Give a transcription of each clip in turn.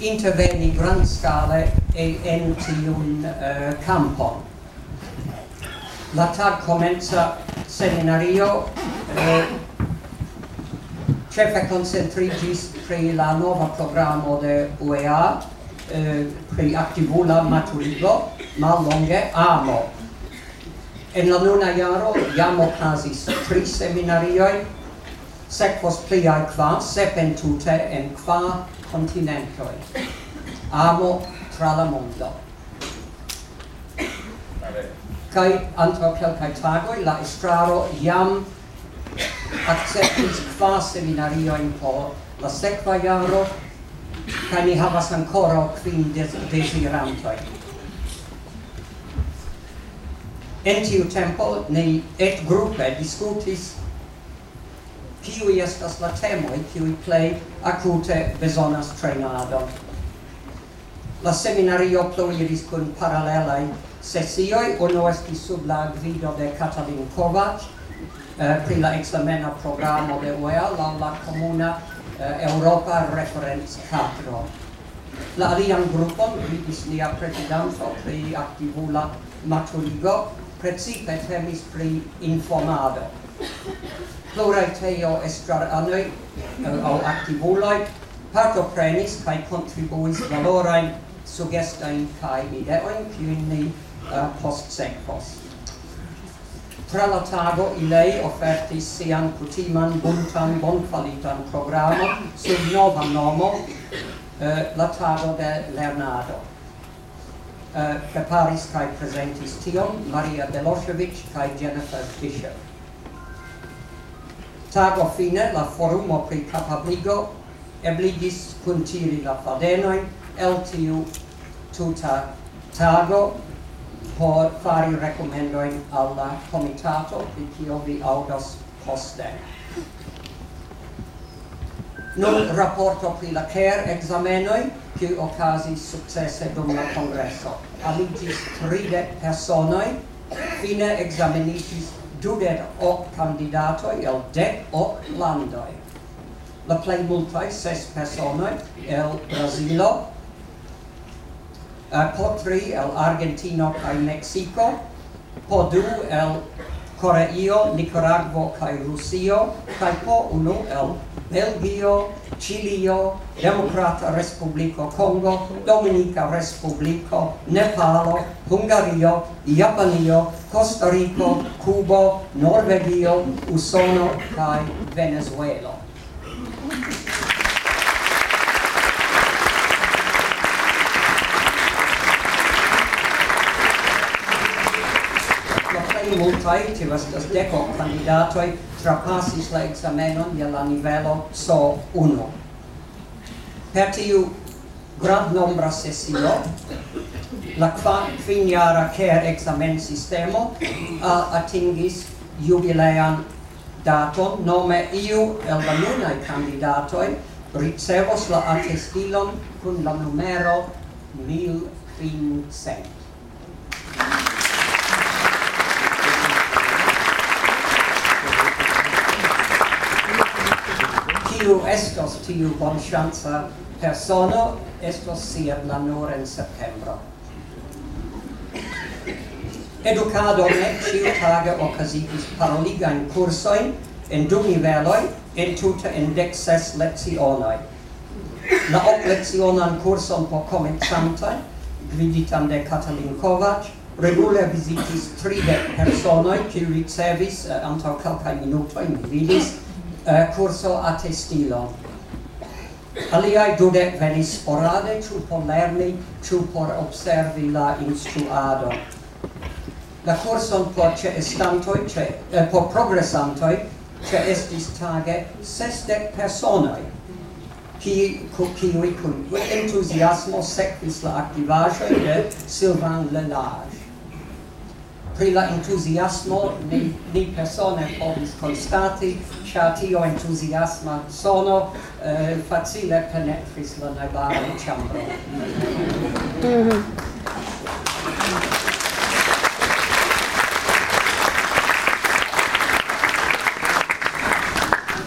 interveni grand scale e en tiun uh, campon. La tag comenza seminario eh, cefe concentrigis pri la nova programo de UEA eh, pri activula maturigo mal longe amo. En la nuna jaro jam ocasis tri seminarioi, sekvos pliai qua, sep en tute en qua continentoi. Amo tra la mondo. Kai antro kelkaj tagoi la estraro jam acceptis seminario in po la sekva jaro kai ni havas ankoraŭ kvin desirantoi En tiu tempo ni et grupe discutis kiu estas la temoj kiu plej akute bezonas trejnadon. La seminario pluiris kun paralelaj sesioj, unu estis sub la gvido de Katalin Kovac, eh, pri la examena programo de UEA laŭ la komuna eh, Europa referenckadro. La alian grupon vidis nia prezidanto pri aktivula maturigo, precipe temis pri informado pluraj teo estraranoj aŭ parto prenis kai contribuis valorajn sugestojn kaj ideojn kiujn ni eh, uh, postsekvos. Tra la tago ilei ofertis sian kutiman, buntan, bonkvalitan programon sub nova nomo uh, la tago de lernado. Uh, eh, preparis kai presentis tion Maria Delosevic kai Jennifer Fischer. Tago fine la forumo pri capabligo ebligis puntiri la fadenoi el tiu tuta tago por fari recomendoin alla comitato di pri kio vi aŭdas poste. Nun rapporto pri la care examenoi kiuj okazis successe dum la congresso. Aligis tride personoi, fine examenitis dudek o candidatoi el dec o landoi. La plei multae, ses personoi, el Brasilo, uh, eh, po tri el Argentino kaj Mexico, po du el Koreio, Nicaragua kai Rusio kai po unu el Belgio, Chilio, Demokrata Respubliko Kongo, Dominica Respubliko, Nepalo, Hungario, Japanio, Costa Rico, Cubo, Norvegio, Usono kai Venezuela. multaj, das deko kandidatoj, trapasis la ekzamenon je la nivelo C1. Per tiu grandnombra sesio, la kvinjara CARE examen sistemo atingis jubilean daton, nome iu el la nunaj kandidatoj ricevos la atestilon kun la numero 1500. kiu estos tiu bonŝanca persono estos siebla nur en septembro. Educado ne ciu tage ocasigis paroligain cursoin en du niveloi, en tuta en dexes lezionoi. La hoc lezionan curson po comenzantai, gviditan de Katalin Kovac, regule visitis tridec personoi, ciu ricevis uh, antau calcae mi vidis, uh, curso atestilo. Aliai dudec venis sporade, ciu por lerni, ciu por observi la instruado. La curson por ce estantoi, ce, eh, por progressantoi, ce estis tage sestec personoi, qui qui cun entusiasmo sequis la activaĵoj de Sylvain Lelard pri la entusiasmo ni, ni persone povis constati, cha tio entusiasma sono eh, facile penetris la nebara ciambro.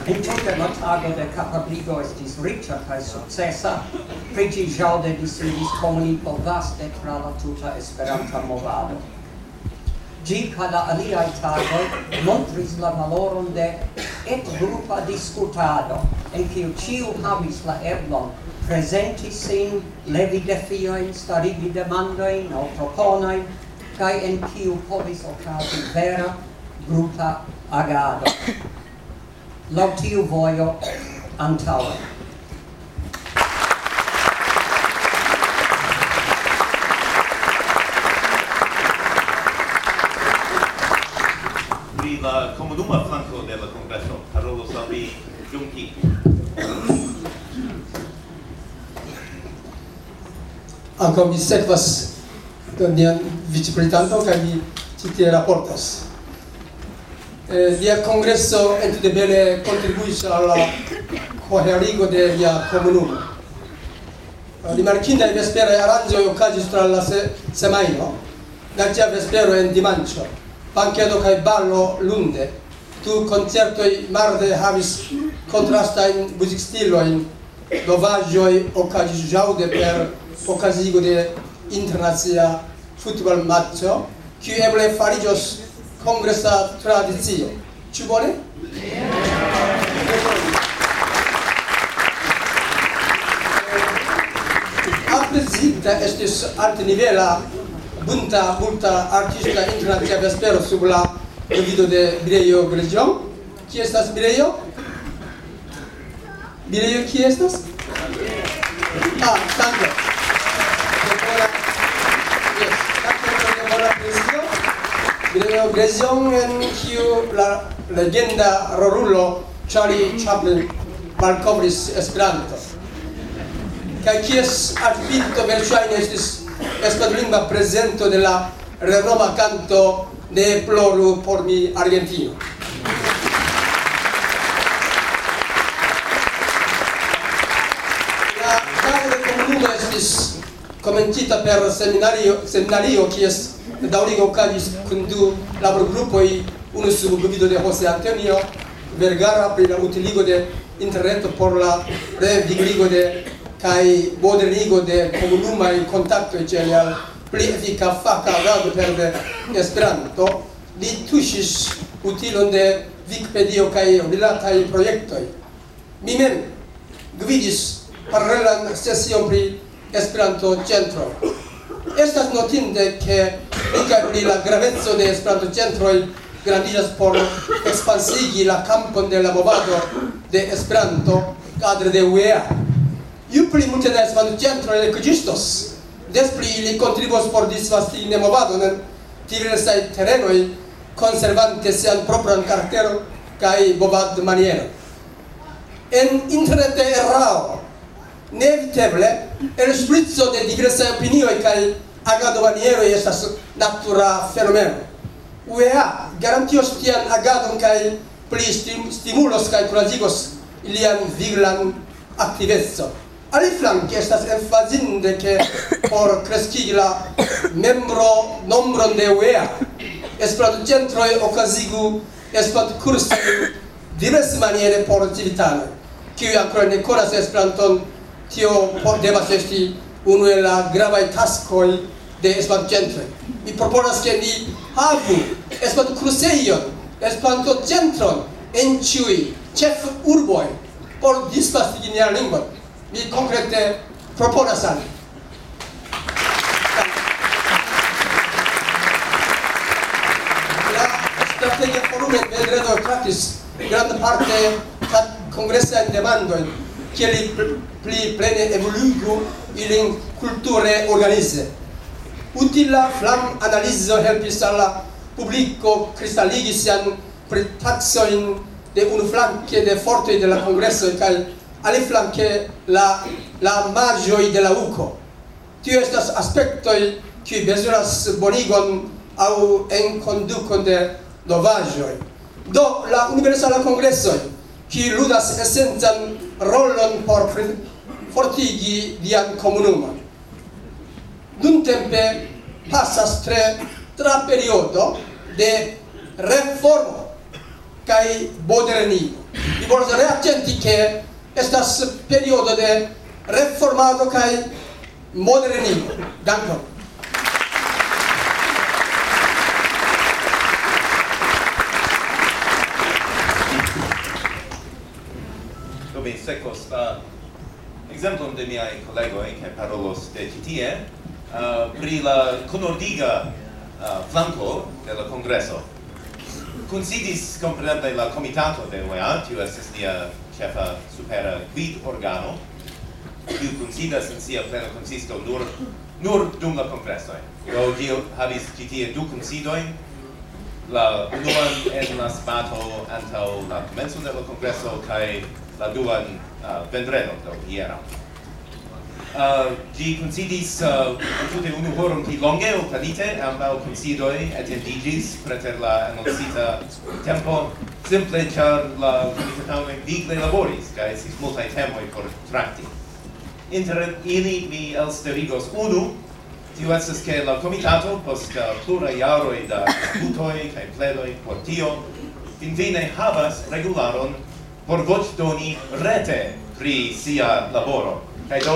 In mhm. tute la tago de capabligo estis riccia cae successa, prigi jaude disidis comunico vaste tra la tuta esperanta movado. Gi ca la aliai tagoi montris la valoron de et grupa discutado, en kiu ciu havis la eblon presenti sin, levi defioin, starigi demandoin o proponoin, cae en kiu povis ocasi vera grupa agado. Lau tiu voio antauen. la comunuma flanco de la congreso parolos al vi dum Ankaŭ mi sekvas nian viceprezidanto kaj mi ĉi tie raportas. Eh, lia congresso entute bele contribuis al la koherigo de lia komunumo. Rimarkindaj vespera aranĝoj okazis tra la se semajno, nacia vespero en dimanĉo banchedo kai ballo lunde. Tu koncertoj marde havis kontrastajn muzikstilojn, novaĵoj okazis jaude per okazigo de internazia football matcho qui eble fariĝos kongresa tradicio. Ĉu bone? Aprezita estis altnivela bunta multa artista internacia vespero sub la vido de Mireio Gregion. Qui estas Mireio? Mireio, qui estas? Ah, tanto. Decora. Yes, Gregion. En kiu la legenda rorulo Charlie Chaplin malkovris Esperanto. Kaj kies artpinto verŝajne estis è lingua presente nella Roma canto de dei pluriformi argentino. La tavola comune è commentata per seminario, seminario che è da Daurigo Cagis condu lavoro gruppo e uno subguido di José Antonio Vergara per l'utilizzo di internet per la revigorigo di kai boderigo de comunuma in contatto e celia pli efika faka rado per de esperanto li tuŝis utilon de Wikipedio kaj rilataj projektoj. Mi mem gvidis paralelan sesion pri Esperanto centro. Estas notinde ke pli kaj pli la graveco de Esperanto centroj grandigas por expansigi la campon de la movado de Esperanto kadre de UEA. Ju pli multe da esvaduciantro ele cugistos, des pli ili contribuos por disvastigi ne movado nel diversai terrenoi conservante sian propran cartero cae bobad maniero. En internet errao, neviteble, el splizzo de digresa opinioi cae agado maniero estas natura fenomeno. UEA garantios tian agadon cae pli stim stimulos cae curazigos ilian viglan activezzo. Ali flanke estas enfazinde che por crescigi la membro nombron de UEA. Esplanto centroj okazigu esplanto kursi divers maniere por civitanoj kiuj ancora ne konas Esperanton tio por devas esti unu el la gravaj taskoi de Esperanto centroj mi proponas ke ni havu Esperanto kursejon Esperanto centron en ciui chef urboi por disvastigi nia lingua mi konkrete proponas al La strategia forume vendredo tratis grande parte congresa in demando che li pli plene evoluigu ilin culture organize. Utila flam analizo helpis alla publico cristalligis sian pretaxoin de un flanque de forte de la congresso e ali flanque la la majo de la uco. Tu estas aspecto qui besonas bonigon au en conduco de novajo do la universala congresso qui ludas essenzan rollon por fortigi dian comunuma dun tempe passas tre tra periodo de reformo kai modernigo i vorrei reattenti che estas periodo de reformado kaj modernigo. Dankon. Mi sekvos la uh, ekzemplon de miaj kolegoj kaj parolos de ĉi tie uh, pri la kunordiga uh, flanko de la kongreso. Kunsidis kompreneble la komitato de UEA, tiu estas nia cefa supera quid organo, kiu considas in sia plena consisto nur nur dum la congresso. Do dio habis citie du considoi la unuan en la spato antau la komenco de la kongreso cae la duan uh, vendredo, do hieraŭ. Uh, gi considis uh, tutte unu horum pli longe o planite, ambau considoi atendigis preter la annoncita tempo, simple char la comita tamen digle laboris, ca esis multae temoi por tracti Inter ili mi elsterigos unu, tiu estes che la comitato, post uh, plura iaroi da butoi cae pledoi por tio, finfine havas regularon por voc doni rete pri sia laboro. Kaj do...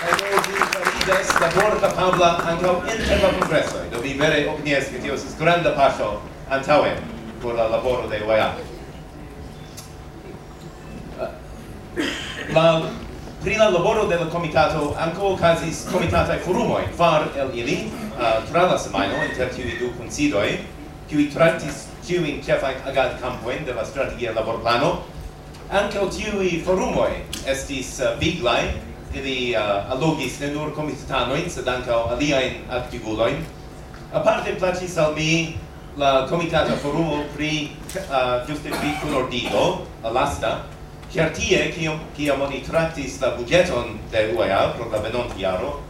Kaj do vi farigas labor capabla ankaŭ inter la congresso Do vi vere opinies che tio sis granda paso antaŭe por la laboro de UEA La pri la laboro de la comitato anco casis comitata forumoi, far el ili, uh, tra la semaino inter tiui du considoi, qui trattis ciuin cefai agad campoin de la strategia laborplano, anche tiui forumoi estis eh, uh, viglai, ili uh, eh, allogis ne nur comitatanoin sed anche aliaen activuloin. Aparte placis al mi la comitata forumo pri, eh, uh, giuste pri colordigo, alasta, Ciar tie, ciam, ciam oni trattis la budgeton de UEA pro la venont iaro,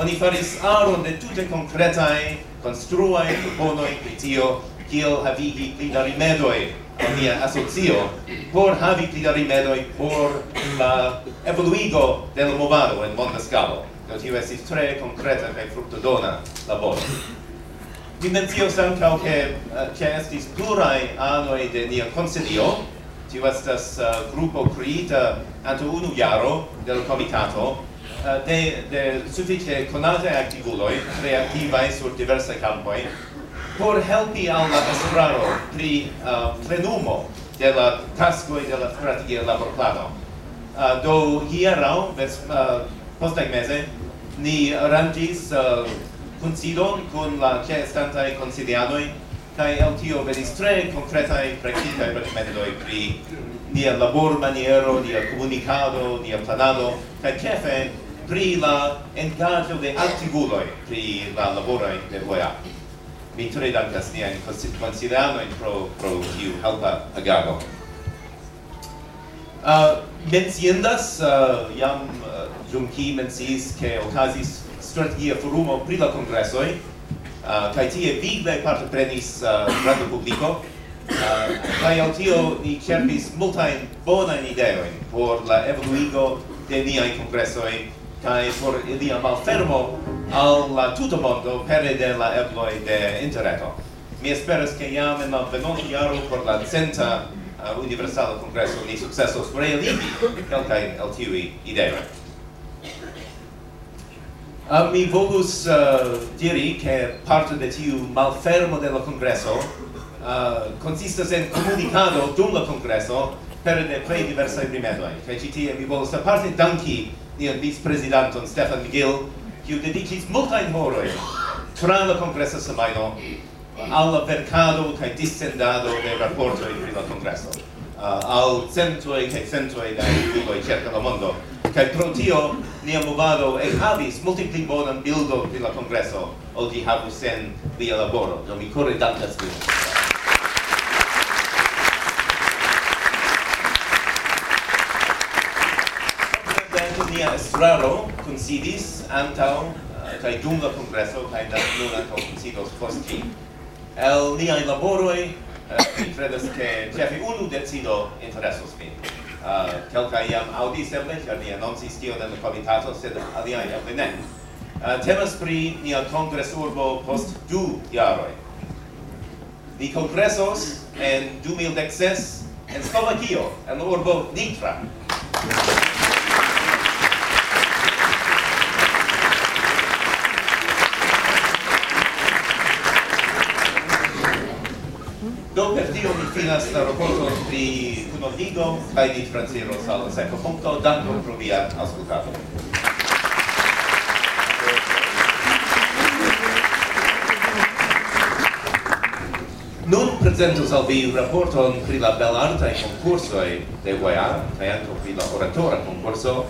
oni faris aron de tute concretae, construae proponoi pri tio, kiel havigi pli da rimedoi al nia asocio por havi pli da rimedoi por la evoluigo de la movado en monda scalo. Do tio estis tre concreta kaj fructodona laboro. Mi mencios ankaŭ ke eh, ĉe estis pluraj anoj de nia konsilio, tio estas uh, grupo kreita antaŭ unu jaro de la komitato, uh, de, de sufiĉe konataj aktivuloj, tre aktivaj sur diversaj kampoj, por helpi al la estraro pri uh, plenumo de la taskoj de la strategia laborplano. Uh, do hieraŭ ves uh, posttagmeze ni aranĝis uh, kunsidon kun la ĉeestantaj konsilianoj kaj el tio venis tre konkretaj praktikaj rekomendoj pri nia labormaniero, nia komunikado, nia planado kaj ĉefe pri la engaĝo de aktivuloj pri la laboroj de vojaĝo mi tre dankas niajn in pro, pro tiu helpa agado. Uh, menciendas, uh, jam uh, Junki menciis ke okazis strategia forumo pri la kongresoj, uh, kaj tie vigle partoprenis uh, granda publiko, uh, kaj al tio ni cerpis multajn bonajn ideojn por la evoluigo de niaj kongresoj kaj por ilia malfermo al la tuta mondo pere de la ebloi de interreto. Mi esperas che iam in la venonti jaro por la centa uh, universala congresso ni successos realigi kelkajn el tiui ideoj. Uh, mi volus uh, diri che parte de tiu malfermo de la congresso uh, consistas en comunicado dum la congresso per de plei diversai rimedoi. Kaj ĉi tie mi volus aparte danki nian vice-presidenton Stefan McGill kiu dedicis multajn horojn tra la kongresa semajno al la verkado kaj dissendado de raportoj pri la kongreso uh, al centoj kaj centoj da urboj ĉirkaŭ la mondo. Kaj pro tio nia movado ekhavis multe pli bonan bildon pri la kongreso ol ĝi havus sen via laboro. Do mi kore dankas vin. fakte nia estraro kunsidis antaŭ eh, kai dum la congresso kai da nun ankaŭ kunsidos post ti El niaj laboroj eh, mi credas ke ĉefe unu decido interesos min. Eh, uh, kelka iam audis eble, char ni anoncis tio en la komitato, sed aliaj eble ne. uh, Temas pri nia kongresurbo post du jaroi Ni congressos en 2016 en Slovakio, en urbo Nitra. tio mi finas la raporton pri kunordigo kaj ni transiros al sekva punkto. Dankon pro via aŭskultado. Nun prezentos al vi raporton pri la belartaj konkursoj de UEA kaj ankaŭ pri la oratora konkurso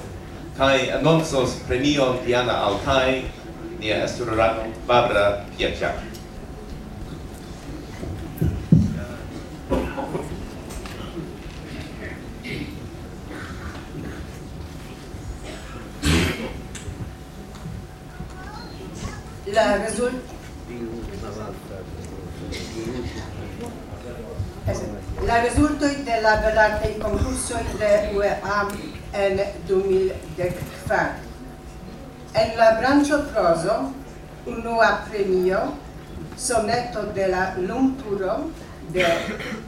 kai annonsos premion Diana Altai, nia esturorano Barbara Pietjak. la result... La resulto de la belartaj concurso de UEA en 2014. En la brancho proso unua premio, soneto de la lumpuro de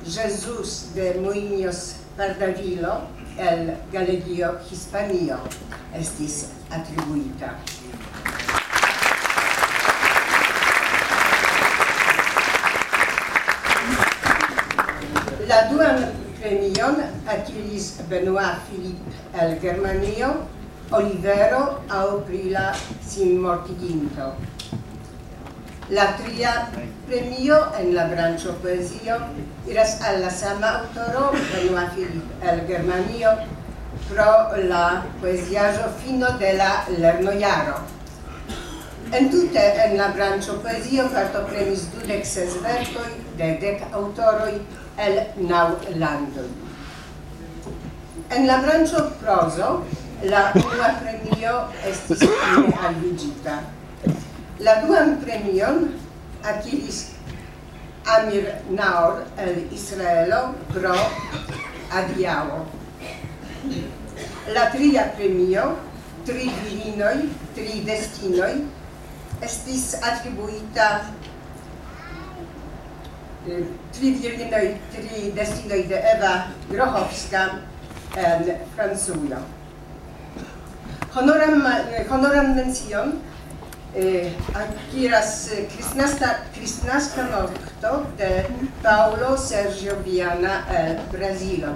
Jesus de Muñoz Pardavilo el Galegio Hispanio estis atribuita. La duan premion akiris Benoit Philippe el Germanio, Olivero au Prila sin mortiginto. La tria premio en la branĉo poesio iras al la sama autoro Benoit Philippe el Germanio pro la poesiajo fino de la lernojaro. Entute en la branĉo poesio partoprenis dudek ses verkoj de dec autoroi el nau landoi. En la branĉo prozo la unua premio estis fine alvigita. La duan premion akiris Amir Naor el Israelo pro Adiao. La tria premio, tri virinoj, tri destinoi, estis attribuita tridestinoide Ewa Grochowska Francujo. Honoram, honoram mencion y, akiras kristnaska nokto de Paulo Sergio Viana el Brazilo.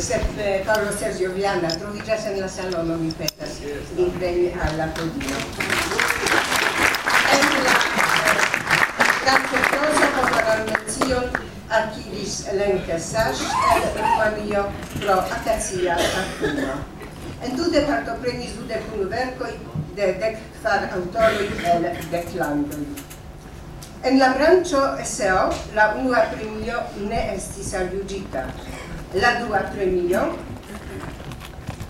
sep Carlo Sergio Viana troviĝas en la salono, mi petas vin preni al la podio. En la kantonosa konferencion akiris Lenke Saš el Rumanio pro akacia akumo. Entute partoprenis parto unu verkoj de dek kvar aŭtoroj el dek landoj. En la branĉo SEO la unua premio ne estis aljuĝita la dua premio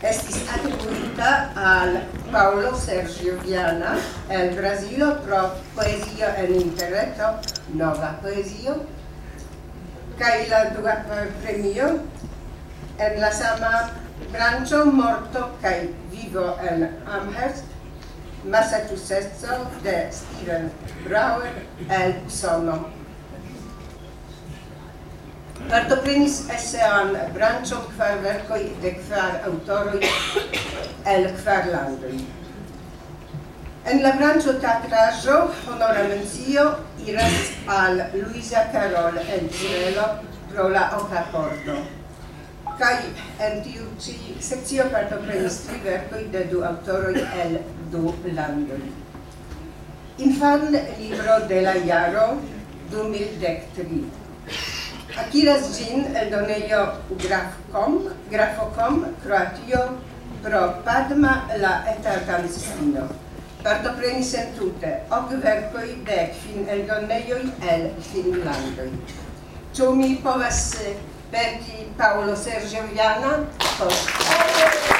estis atribuita al Paolo Sergio Viana el Brasilo pro poesio en interreto Nova Poesio kai la dua premio en la sama branĉo Morto kai Vivo en Amherst Massachusetts de Steven Brower el Sono Partoprenis esean branĉon kvar verkoj de kvar aŭtoroj el kvar landoj. En la branĉo teatraĵo honora mencio iras al Luisa Carol en Cirelo pro la oka pordo. Kaj en tiu ĉi sekcio partoprenis tri verkoj de du aŭtoroj el du landoj. Infan libro de la jaro 2013. Akiras ĝin eldonejo Grafcom, Grafocom, Kroatio, pro Padma la eta organizistino. Partoprenis en tute, og verkoi kvin fin el donejoi el Finlandoi. Ciò mi povas perdi Paolo Sergio Viana? Post.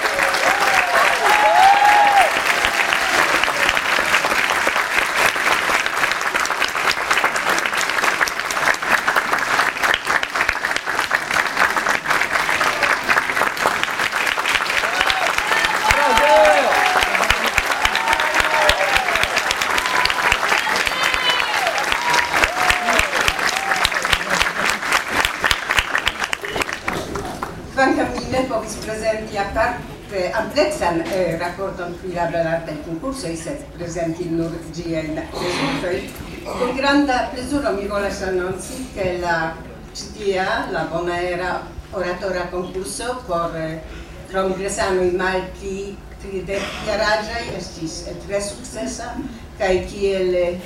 prezenti aparte amplexan eh, raporton pri la belartaj konkursoj, sed presenti nur ĝiajn rezultojn. Con granda plezuro mi volas anonci, che la ĉi la bonaera oratora concurso, por eh, kongresanoj malpli tridekjaraĝaj estis tre successa, cae kiel eh,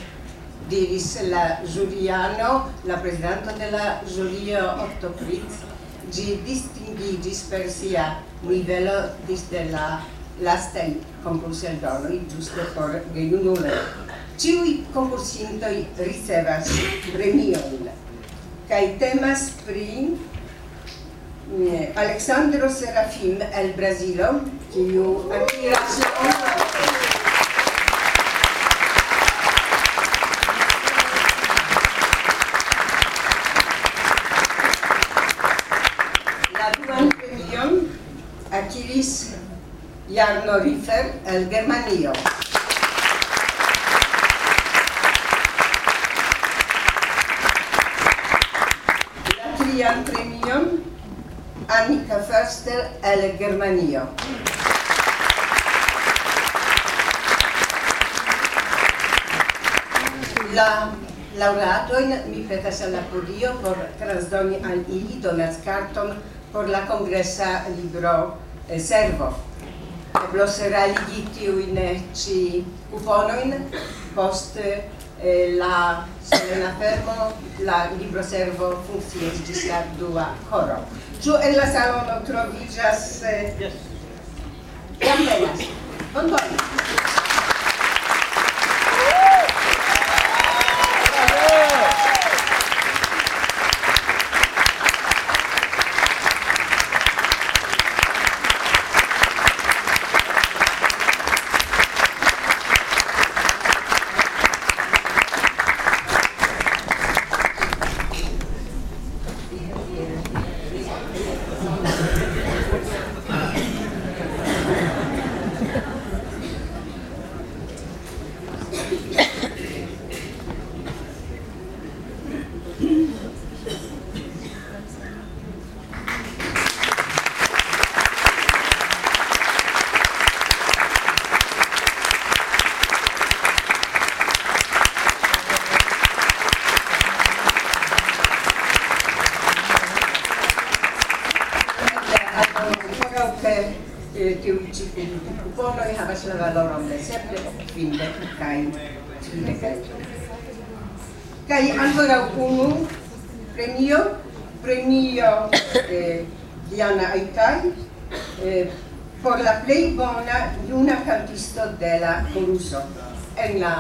diris la ĵuriano, la presidente de la ĵurio Otto Fritz, gi distinguigis per sia nivelo diste la lastai donoi, giusto por geiunule. Ciui concursintoi ricevas premioin, cae temas pri Alexandro Serafim el Brasilo, kiu akiras la venkis Jan Norifer el Germanio. La trian premion Annika Förster el Germanio. La laureatoin mi petas al la podio por transdoni al ili donas carton por la congresa libro servo. Eblos realigiti in eh, ci cuponoin, post eh, la solena fermo, la libro servo funkciis gis la dua coro. Ĉu en la salono troviĝas... Eh, yes. Jam venas. Popoloj havas la valoron de sepdek, kvindek kaj kvindek. Kaj ankoraŭ unu premio, premio de Diana Aikai eh, por la plej bona juna kantisto de la Coruso, en la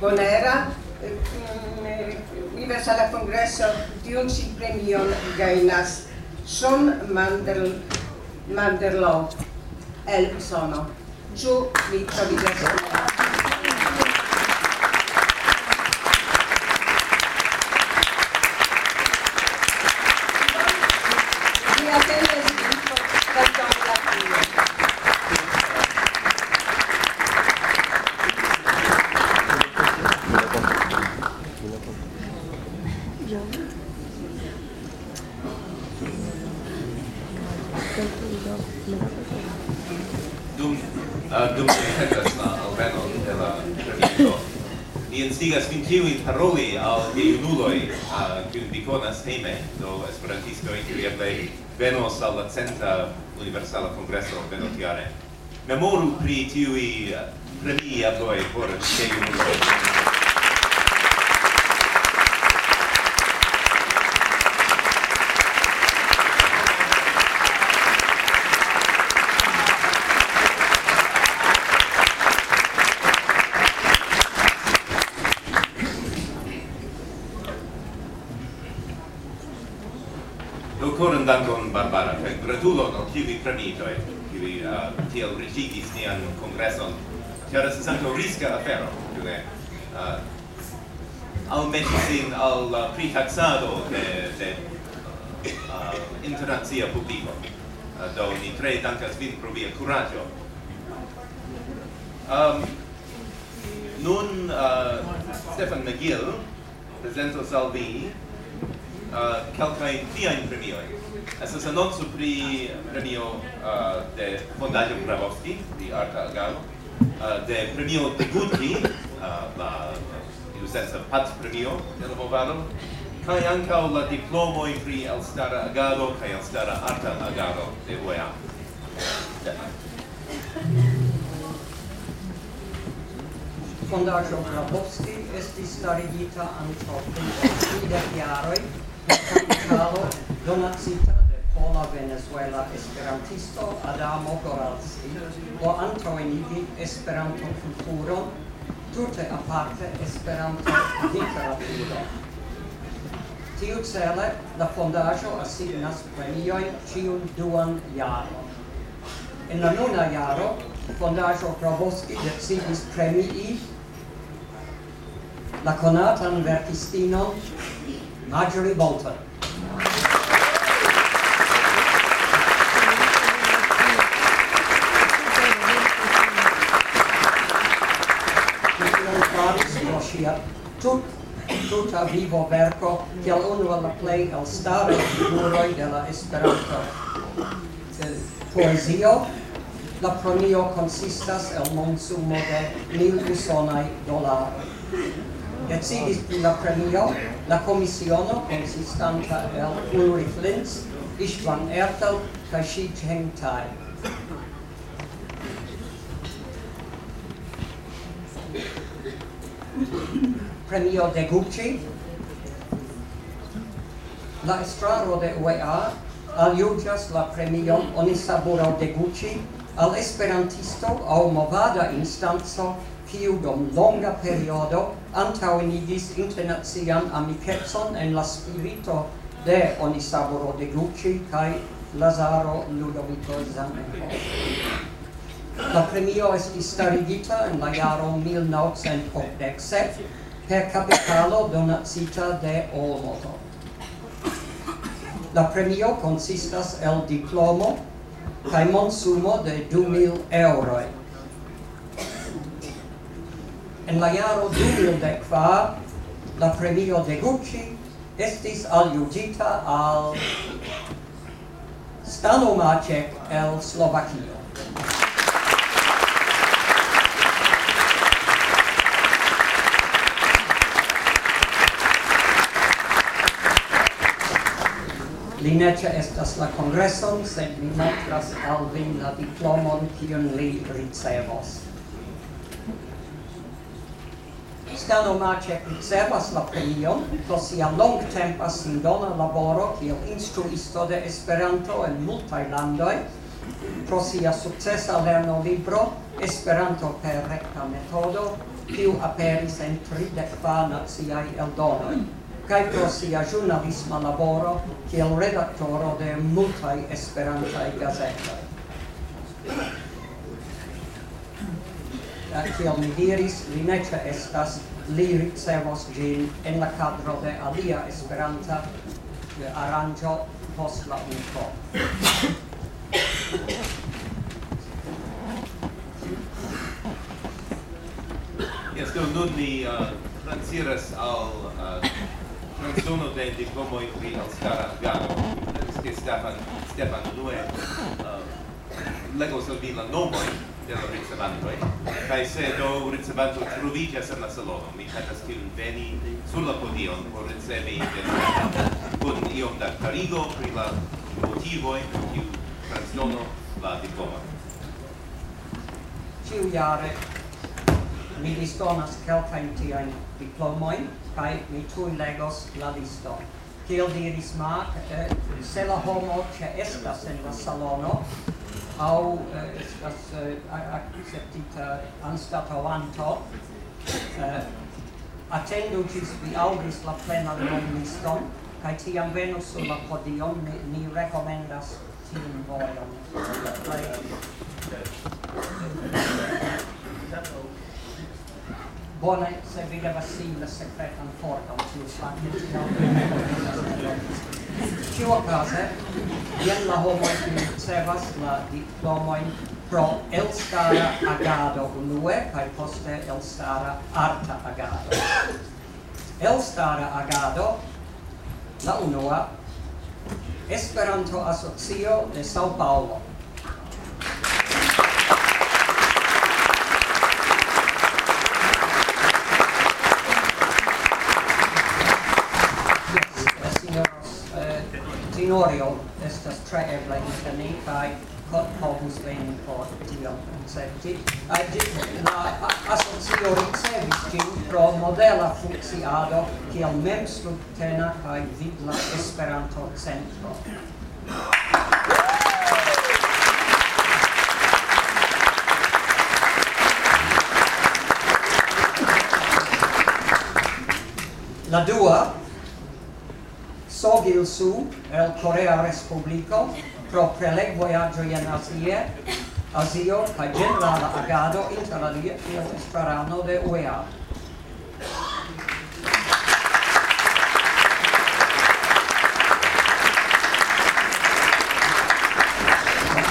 Bonera eh, mm, eh, Universala Congresso di tiun ĉi premion gajnas Son Mandel Manderlo el sono Giù Vittorio Giacomo. tiui paroli al geiunuloi, kiun vi conas heime, do esperantistoi, kiu eble venos al la Centa Universala Congresso venotiare. Memoru pri tiui premii eh, abloi por geiunuloi. congresson chiar estas ankaŭ riska afero ĉu ne uh, eh, almeti sin al uh, eh, pritaksado de de eh, uh, internacia publico uh, do ni tre dankas vin pro via kuraĝo um, ehm, nun uh, Stefan McGill presentos al vi uh, kelkajn tiajn estas anonco pri premio uh, de Fondaĵo Pravovski, pri arta agado, uh, de premio Deguti, uh, la uh, ilusensa Pat premio de la movado, kaj ankaŭ la diplomoj pri elstara agado kaj elstara arta agado de UEA. Fondaĵo Pravovski estis starigita antaŭ tridek jaroj, kapitalo donacita pola Venezuela esperantisto Adamo Gorazzi por antroenigi Esperanto futuro tute aparte Esperanto literaturo. Tiu cele la fondaĵo asignas premiojn ĉiun duan jaron. En la nuna jaro fondaĵo Proboski decidis premii la conatan verkistinon Marjorie Bolton. sia tut tuta vivo verco kiel unu el la plej elstaraj figuroj de la Esperanto poezio la premio konsistas el monsumo de mil usonaj dolaroj. Decidis pri la premio la komisiono konsistanta el Ulrich Linz, Istvan Ertel kaj Shi Cheng Tai. premio de Gucci, la estraro de UEA aliugas la premion Onisaburo de Gucci al esperantisto au movada instanzo kiu dom longa periodo antaŭenigis internacian amikecon en la spirito de Onisaburo de Gucci kaj Lazaro Ludovico Zamenhof. La premio estis starigita en la jaro 1987 per capitalo donacita de Olmoto. La premio consistas el diplomo kaj monsumo de 2000 euroi. En la jaro 2004, la premio de Gucci estis aliugita al Stano Macek el Slovakio. Li ne estas la kongreson, sed mi montras al vin la diplomon kiun li ricevos. Stano Macek ricevas la premion pro sia longtempa sindona laboro kiel instruisto de Esperanto en multaj landoj, pro sia sukcesa lerno libro Esperanto per rekta metodo, kiu aperis en tridekva naciaj eldonoj kaj pro sia ĵurnalisma laboro kiel redaktoro de multaj esperantaj gazetoj. Kiel mi diris, li ne estas, li ricevos ĝin en la kadro de alia esperanta eh, aranĝo post la UFO. Yes, do nun uh, ni transiras al uh, non sono dei diplomoi di Scarangano, che Stefano, Stefan Nue. Uh, legos al vi la nomoi la ricevantoi, Kai se do ricevanto trovigas en la salono, mi catas tiun veni sulla podion por ricevi con iom da carigo pri la motivoi, kiu transdono la diploma. Ciu jare mi disdonas kelkajn tiajn diplomoin, kai mi tuin legos la listo. Kiel diris Mark, eh, se la homo ce estas en la salono, au eh, estas eh, acceptita anstatavanto, eh, attendu gis vi augis la plena nomliston, kai tiam venus sur la podion ni, ni recomendas tiun vojon bona se vi devas sin la sekretan forton kiu fakte Ĉiu okaze, jen la homo kiu ricevas la diplomojn pro elstara agado unue kai poste elstara arta agado. Elstara agado, la unua, Esperanto Asocio de Sao Paulo, Inorio estas tre ebla interne kaj povus veni por tio koncepti. La asocio ricevis ĝin pro modela funkciado kiel memslutena kaj vidla Esperanto-centro. La dua Sogil Su, el Corea Respublico, pro preleg voyaggio in Asia, Asio, ca generala agado inter alia kiel Esperano de UEA.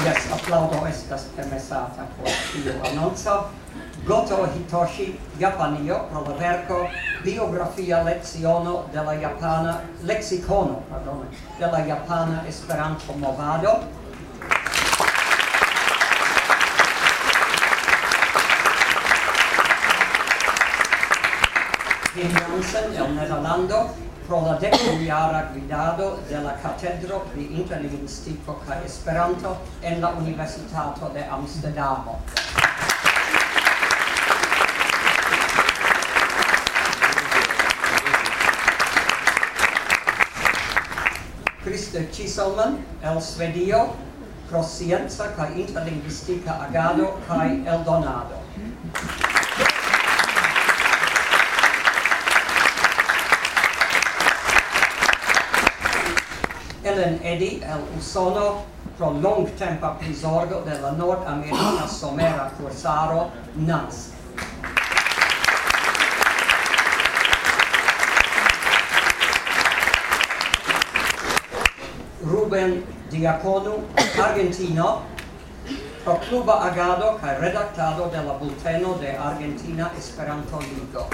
Yes, applaudo estas permesata por tiu annonco. Goto Hitoshi, Japanio, pro la verko biografia leziono de la Japana, lexicono, pardon, de la Japana Esperanto Movado. Jim Janssen, el Nederlando, pro la decujara guidado de la Catedro pri Interlinguistico ca Esperanto en la Universitato de Amsterdamo. Christer Chiselman el Svedio pro scienza kaj interlinguistica agado kaj eldonado. Ellen Eddy el Usono pro longtempa prizorgo de la Nord-America somera kursaro NASC. Ruben Diaconu, Argentino, pro cluba agado kaj redaktado de la bulteno de Argentina Esperanto Ligo.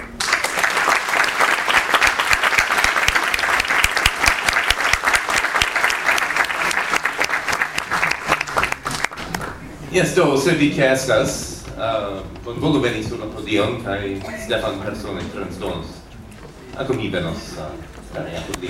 Yes, do, se vi castas, uh, volu veni sur la podion, kai Stefan persone transdonos. Ako mi venos, uh, stare apod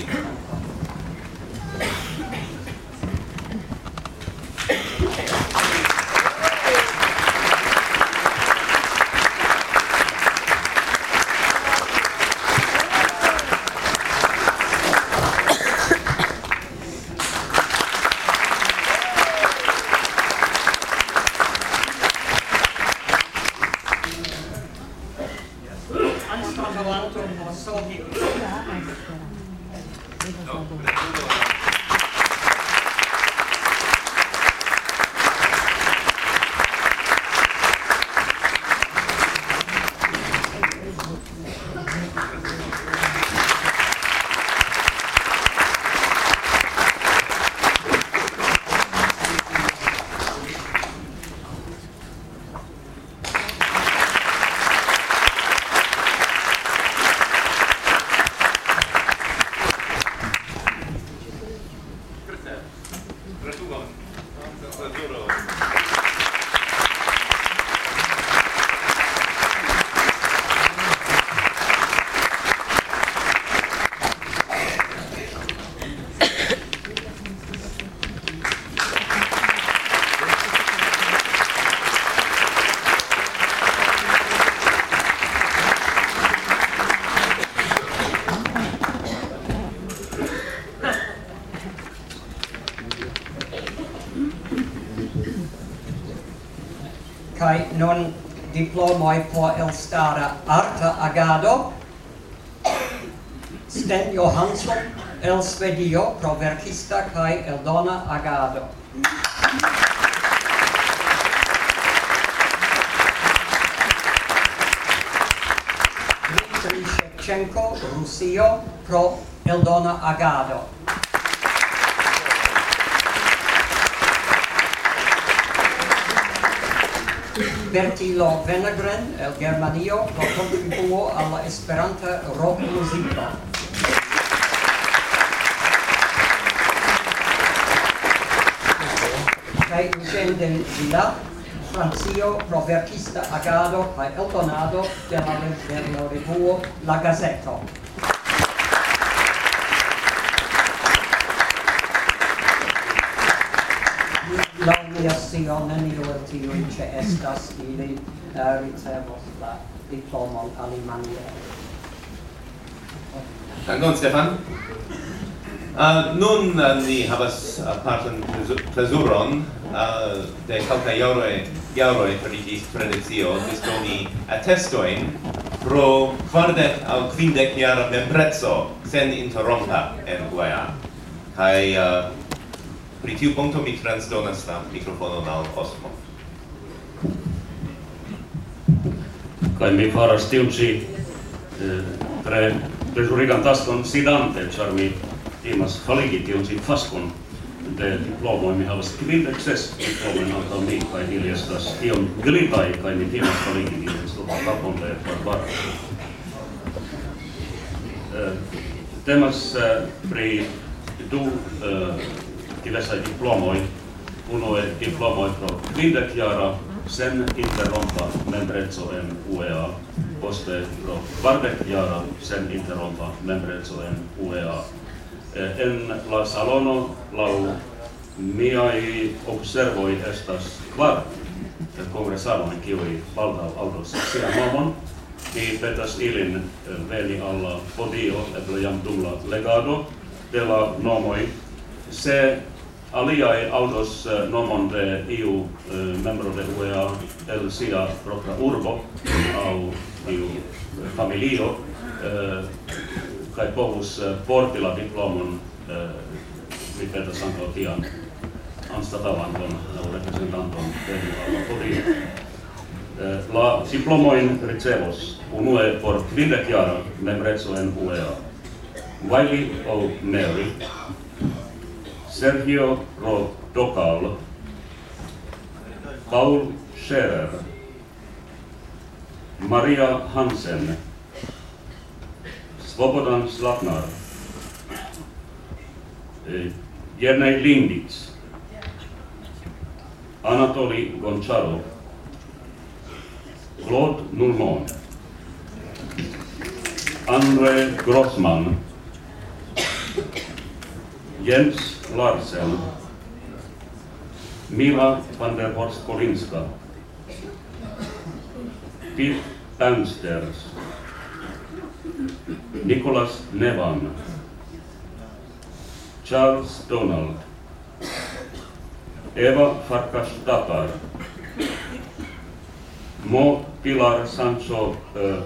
non diplomoi por elstara arta agado. Sten Johansson el Svedio pro verkista kai el dona agado. Dmitri Shevchenko, Rusio, pro eldona agado. Bertilo Venegren el Germanio pro contribuo alla Esperanta rock musica. Kaj Eugène de Villa, Francio pro agado kaj eldonado de la revuo La Gazeto. version nio el tio ce estas ili uh, ricevos la diplomon alimaniere. Dankon, Stefan. Uh, nun uh, ni havas uh, partan plezuron uh, de calca iaroi, iaroi ferigis tradizio disdoni attestoin pro quardec au quindec iara membrezzo sen interrompa en UEA. Kai uh, Pri tiu punto mi transdonas la mikrofonon al Osmo. Kaj mi faras tiu ĉi eh, tre plezurigan taskon sidante, ĉar mi timas faligi tiun ĉi faskon de diplomoj. Mi havas kvindek ses diplomojn antaŭ mi, kaj ili estas iom glitaj, kaj mi timas faligi tiun stupakapon de Barbaro. Eh, temas eh, pri du till dessa diplomoj, uno ett diplomoj från Kvindekiara, sen inte rompa, en UEA, poste från Vardekiara, sen inte rompa, en UEA. Eh, en la salono lau miai observoi estas kvar, kongressaanoin kiui valtaa autossa siamamon, i petas ilin eh, veli alla podio, et jam dumla legado, de la nomoi, se aliae autos eh, nomon de iu eh, membro de UEA el sia propra urbo au iu familio eh, kai povus portila diplomon mi petas ankaŭ tian anstatavan ton representanton Terjualla Uh, La diplomoin ricevos unue por kvindek jaron membreco en UEA. Wiley O. Mary Sergio Rodokal, Paul Scherer, Maria Hansen, Svobodan Slatnar, eh, Lindic, Anatoly Goncharov, Claude Nulmon, Andre Grossman, Jens Larsen, Mila van der Horst Kolinska, Pete Bansters, Nicholas Nevan, Charles Donald, Eva Farkas Tapar, Mo Pilar Sancho uh,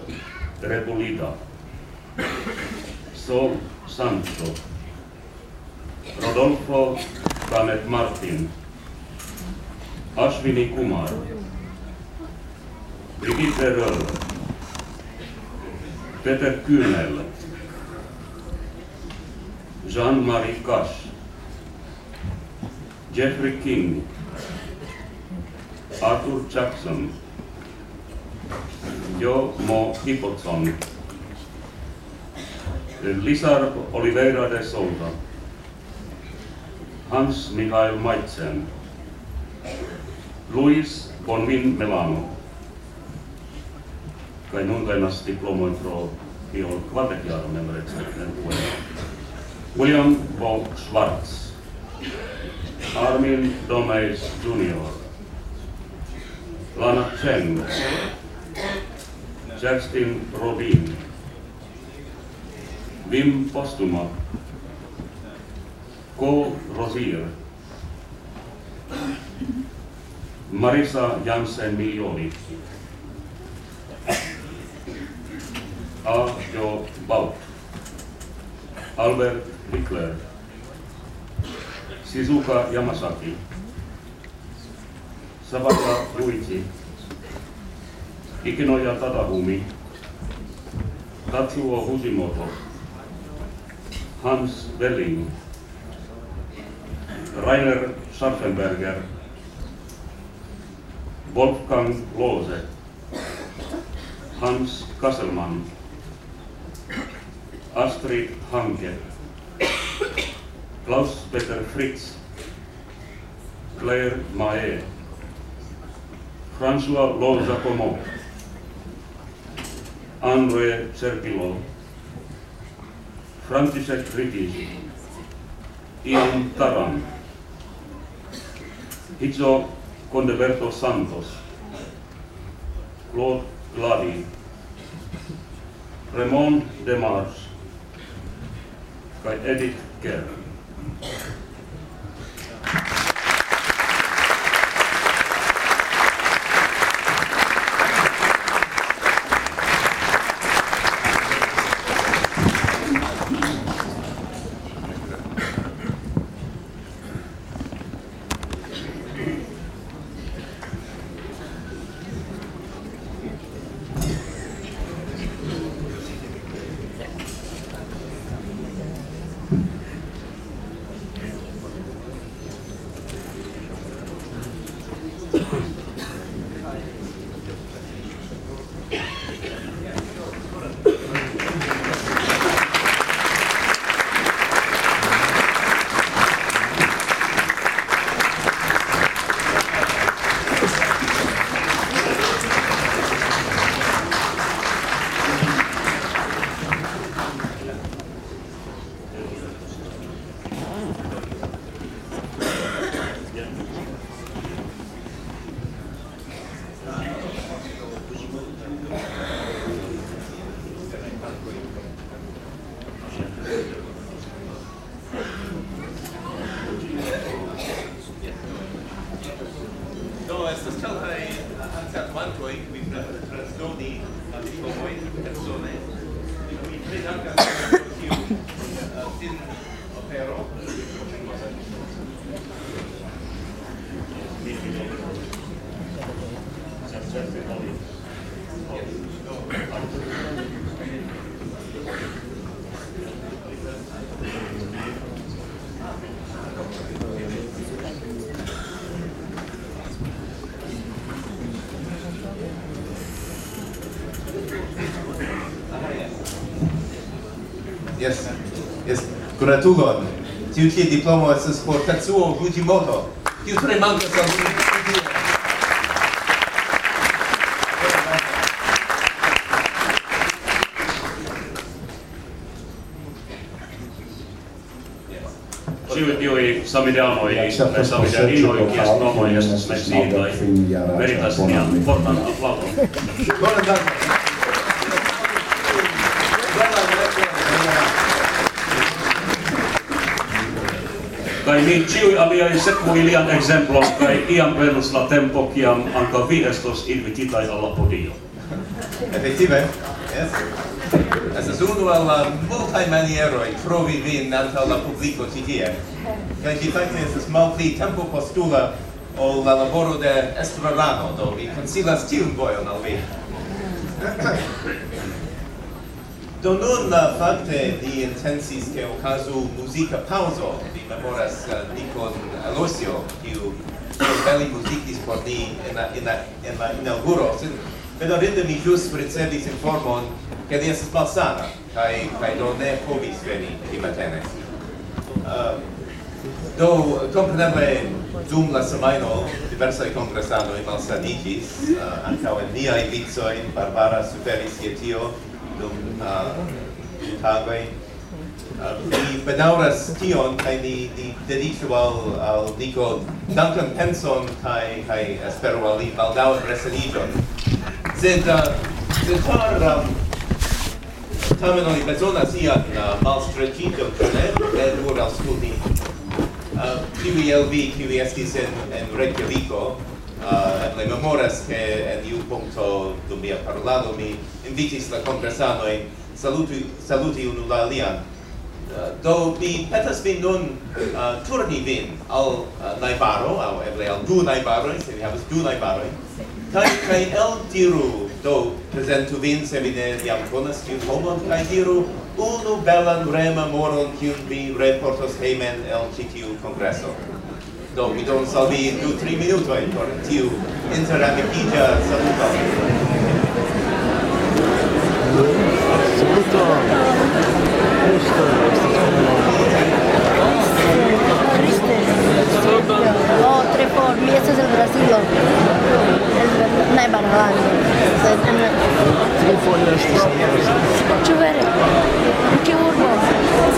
Repulida, Sol Sancho, Rodolfo Kamet Martin, Ashwini Kumar, Brigitte Röll, Peter Kühnel, Jean-Marie Kasch, Jeffrey King, Arthur Jackson, Jo Mo Hipotson, Lizar Oliveira de Souza, Hans Mihail Maitzen, Luis Bonvin Melano, kai nun venas diplomon pro iol kvardek jaro memorezeknen William von Schwartz, Armin Domeis Jr., Lana Chen, Justin Robin, Wim Postuma, Ko Rosier, Marisa Jansen Milioni, A. Jo Baut, Albert Wickler, Shizuka Yamasaki, Sabata Luigi, Ikinoya Tadahumi, Tatsuo Husimoto, Hans Welling, Rainer Scharfenberger, Wolfgang Lose, Hans Kasselmann, Astrid Hanke, Klaus-Peter Fritz, Claire Mae, François Lo André Serpilo, František Kritis, Ian Taran, Hizo Condeberto Santos, Claude Gladi, Raymond Demars, kai Edith Kerr. Gratulon! Tiu tie diplomo estas por Tatsuo Fujimoto. Tiu tre mankas al Ĉiuj tiuj samideanoj kaj samideaninoj, kies nomoj estas menciindoj, meritas nian fortan aplaŭdon. Bonan dankon! ni ciui aliai sekvu ilian exemplon, kai iam venus la tempo, kiam anca vi estos invititai alla podio. Effettive, yes. Estas unu al la multai manieroi trovi vin anta la publico titie. Kai ci fakte estas malpli tempo postula o la laboro de estrarano, do vi consilas tiun vojon al vi. Do nun uh, fakte di intensis che casu musica pauso, vi memoras uh, Nikon Alosio, kiu belli musicis por ni en la, en la, en la inauguro. Sen, Vedorinde mi jus ricevis informon che li estes malsana, kai, kai do ne povis veni di matene. Uh, eh, do, compreneble, dum la semaino, diversai congressanoi malsanigis uh, eh, ancao en niai vizoi, Barbara superis ietio, dum uh, tagoi, mi bedauras tion kaj ni ni dediĉu al al Nico dankan penson kaj kaj espero al li baldaŭe resaniĝon. Sed eh, sed ĉar eh, tamen oni bezonas ian eh, malstreĉiĝon, ĉu ne? Ne nur aŭskulti tiuj el vi kiuj estis en en Reykjaviko, uh, eble memoras che en iu punto dum mia parlado mi invitis la conversanoi saluti, saluti unu la alian Uh, do mi petas vin nun uh, turni vin al uh, naibaro, au eble al du najbaroj, se vi havas du najbaroj, kai kai el diru, do presentu vin, se vi ne jam konas tiun homon, kai diru unu belan rememoron kiun vi reportos heimen el ĉi tiu kongreso. Do mi don salvi du tri minutojn por tiu interamiciĝa saluto. Saluton! Saluton! no, tres por mí, este es el Brasil. No es barbaridad. Три фольги. Чувери, qué urbo.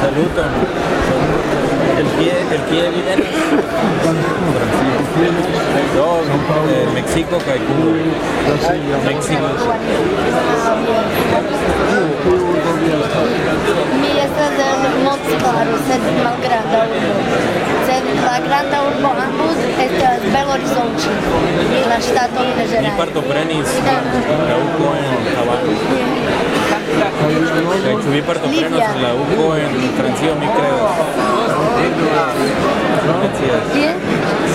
Saluto. El pie, el pie viene. Dos, México, Cancún, México. es caro, se desmagranda urbo. Se desmagranda urbo ambos, es Belo Horizonte, y la estatua Minas Gerais. Mi parto prenis, la UCO en Tabaco. De hecho, mi parto prenis, la UCO en Francisco, mi creo. Bien.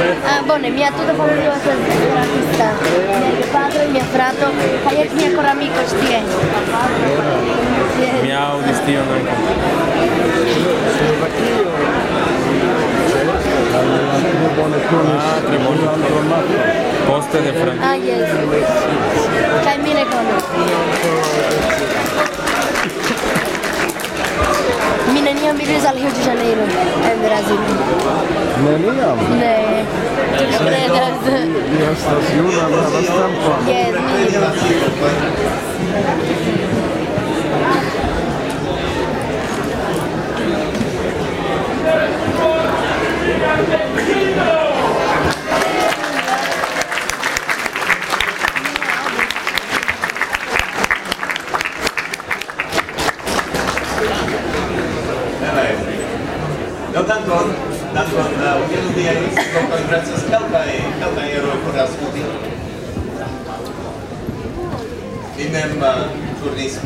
Ah, a, bone, mi ha tutto pomogło ze artysta. Mio padre, mio frato, a jak mi ancora amico stie. Miał di stio anche. Ah, Tremolio. Poste de Francia. Ah, yes. Caimile con. Minaniam Irizal, Rio de Janeiro. É Brasil. Minaniam? Ne. Ne, Brasil. Jeste s Jurom na sastanku. Yes,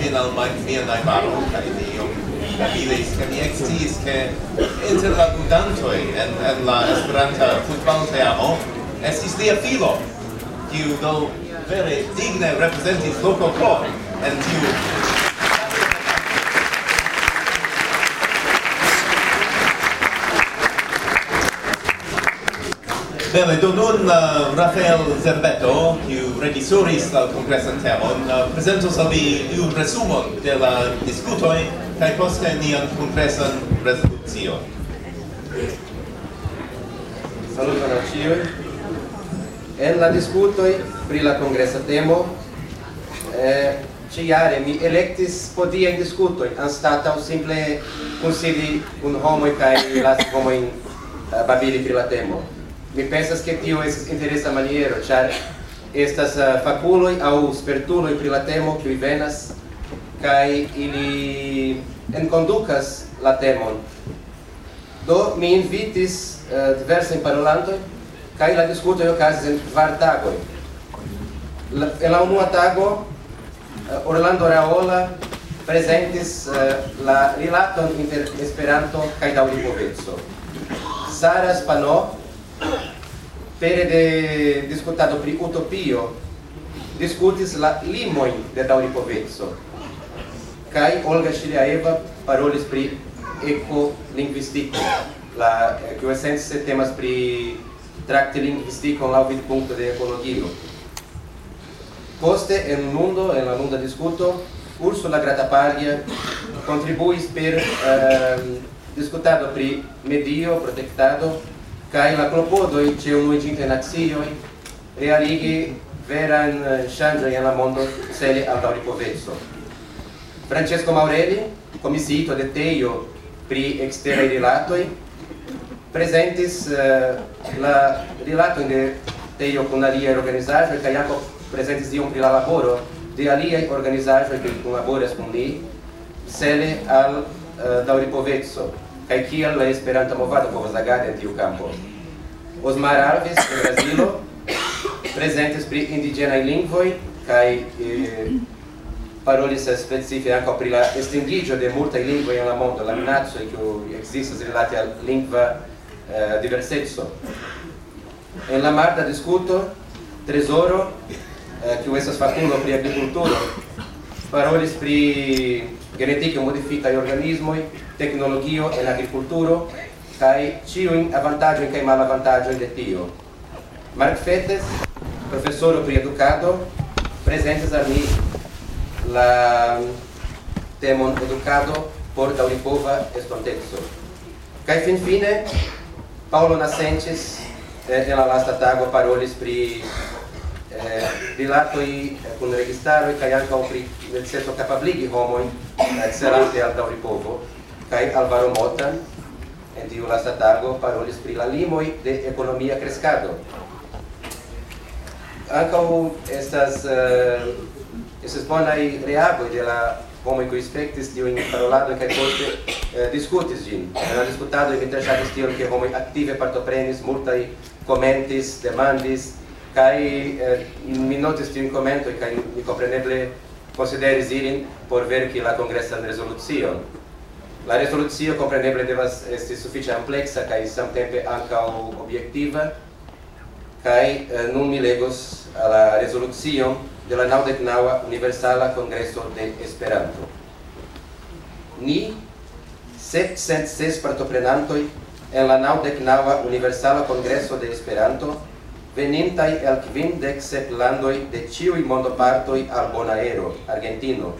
min al mai mia najbaro kaj dio. Vivis ke mi eksciis ke inter la ludantoj en en la Esperanta futbalteamo estis lia filo kiu do vere digne reprezentis loko pro en tiu Bene, do nun uh, Rafael Zerbeto, kiu regisoris la kongresan temon, uh, prezentos al vi iun resumon de la diskutoj kaj poste nian kongresan rezolucion. Saluton al ĉiuj. En la diskutoj pri la kongresa temo, eh, ĉiare mi electis podiajn diskutojn anstataŭ simple kunsidi un homo kaj lasi homojn uh, babili pri la temo mi pensas che tio es interesa maniero, char estas uh, faculoi au spertuloi pri la temo qui venas kai ili enconducas la temon. Do mi invitis eh, uh, diversa parolantoj kai la diskuto okazis en kvar tagoj. La, en la unua tago uh, Orlando Raola presentis uh, la rilaton inter Esperanto kaj daŭripoveco. Sara Spano pere de discutado pri utopio discutis la limoi de daŭripoveco. Kaj Olga Ŝiliaeva parolis pri ekolingvistiko la kiu esence temas pri trakti lingvistikon laŭ vidpunkto de ekologio. Poste en mundo en la lunda discuto, Ursula Gratapaglia contribuis per eh, discutado pri medio protectado kaj la klopodoj ĉe unuiĝintaj nacioj realigi veran eh, ŝanĝon en la mondo cele al daŭripoveco. Francesco Maurelli, komisiito de Tejo pri eksteraj rilatoj, presentis uh, la rilato de Tejo kun aliaj organizaĵoj kaj Jakob presentis iom pri la laboro de aliaj organizaĵoj kiuj kunlaboras kun li cele al eh, uh, daŭripoveco kaj kiel la Esperanta movado povas agadi en tiu kampo. Osmar Alves de Brazilo prezentis pri indigenaj lingvoj kaj eh, parolis specife ankaŭ pri la estingiĝo de multaj lingvoj en la mondo, la minacoj kiu ekzistas rilate al lingva eh, diverseco. En la marda discuto Trezoro, eh, kiu estas fakulo pri agrikulturo, parolis pri genetike modifikaj organismoj tecnologio en agriculturo kai ciun avantaggio kai malavantaggio de tio. Mark Fetes, professor pri educado, presentes a mi la mm, temon educado por dauripova estontexo. Kai fin fine, Paulo Nascentes, eh, en la lasta tago parolis pri eh, rilatoi eh, kun registaro kai ankaŭ pri neceso kapabligi homoi eh, celante al dauripovo kai Alvaro Mota en tiu lasta tago parolis pri la limoj de ekonomia kreskado. Ankaŭ estas uh, estas bonaj reagoj de la homoj kiuj spektis tiujn paroladojn kaj poste eh, diskutis ĝin. En la diskutado mi tre ŝatis tion, ke homoj aktive partoprenis, multaj komentis, demandis, kaj eh, mi notis tiujn komentoj kaj mi kompreneble konsideris ilin por verki la kongresan rezolucion. La resolucio compreneble devas esti sufiĉe amplexa kai samtempe ankaŭ objektiva kai eh, nun mi legos alla resolucio de la naŭdeknaŭa Universala Congreso de Esperanto. Ni, 706 ses en la naŭdeknaŭa Universala Congreso de Esperanto, venintai el quindec sep landoi de ciui mondopartoi al Bonaero, Argentino,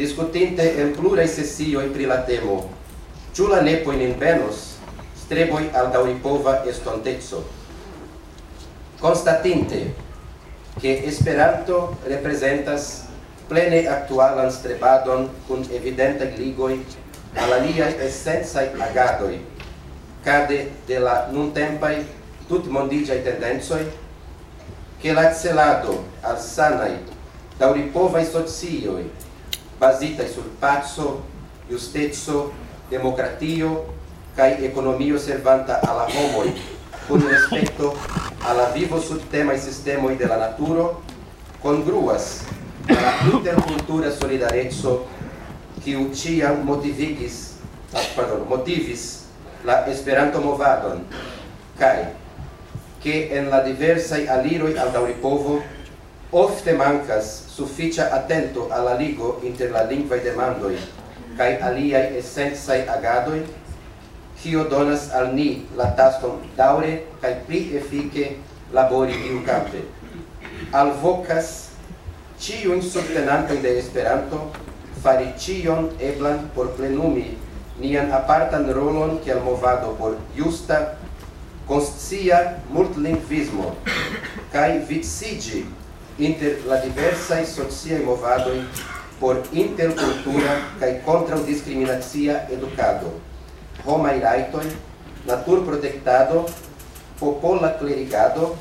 discutinte en plurai sesioj pri la temo. Ciu la nepojn envenos streboi al daŭripova estonteco, Constatinte, che Esperanto representas plene actualan strebadon cun evidentaj ligoj al aliaj essenzae agadoi, cade de la nuntempaj tutmondigiai tendenzoi, che la celado al sanai dauripovai socioi bazitaj sur pazzo, justezzo, democratio cae economio servanta alla homoi, con respecto alla vivo sub tema e sistemoj de la naturo congruas alla intercultura solidarezzo kiu ĉiam motivigis ah, pardon, motivis la Esperanto movadon kai che en la diversa aliroi al daŭripovo Ofte mancas sufficia attento alla ligo inter la lingvae demandoi kai aliai essenzai agadoi, cio donas al ni la taston daure kai pli efike labori iu campe. Alvocas ciuin subtenantoin de Esperanto fari cion eblan por plenumi nian apartan rolon kiel movado por justa, conscia multilingvismo kai vitsigi inter la diversae sociae movadoi por intercultura kai contra discriminacia educado, homai raitoi, natur protectado, popola clerigado,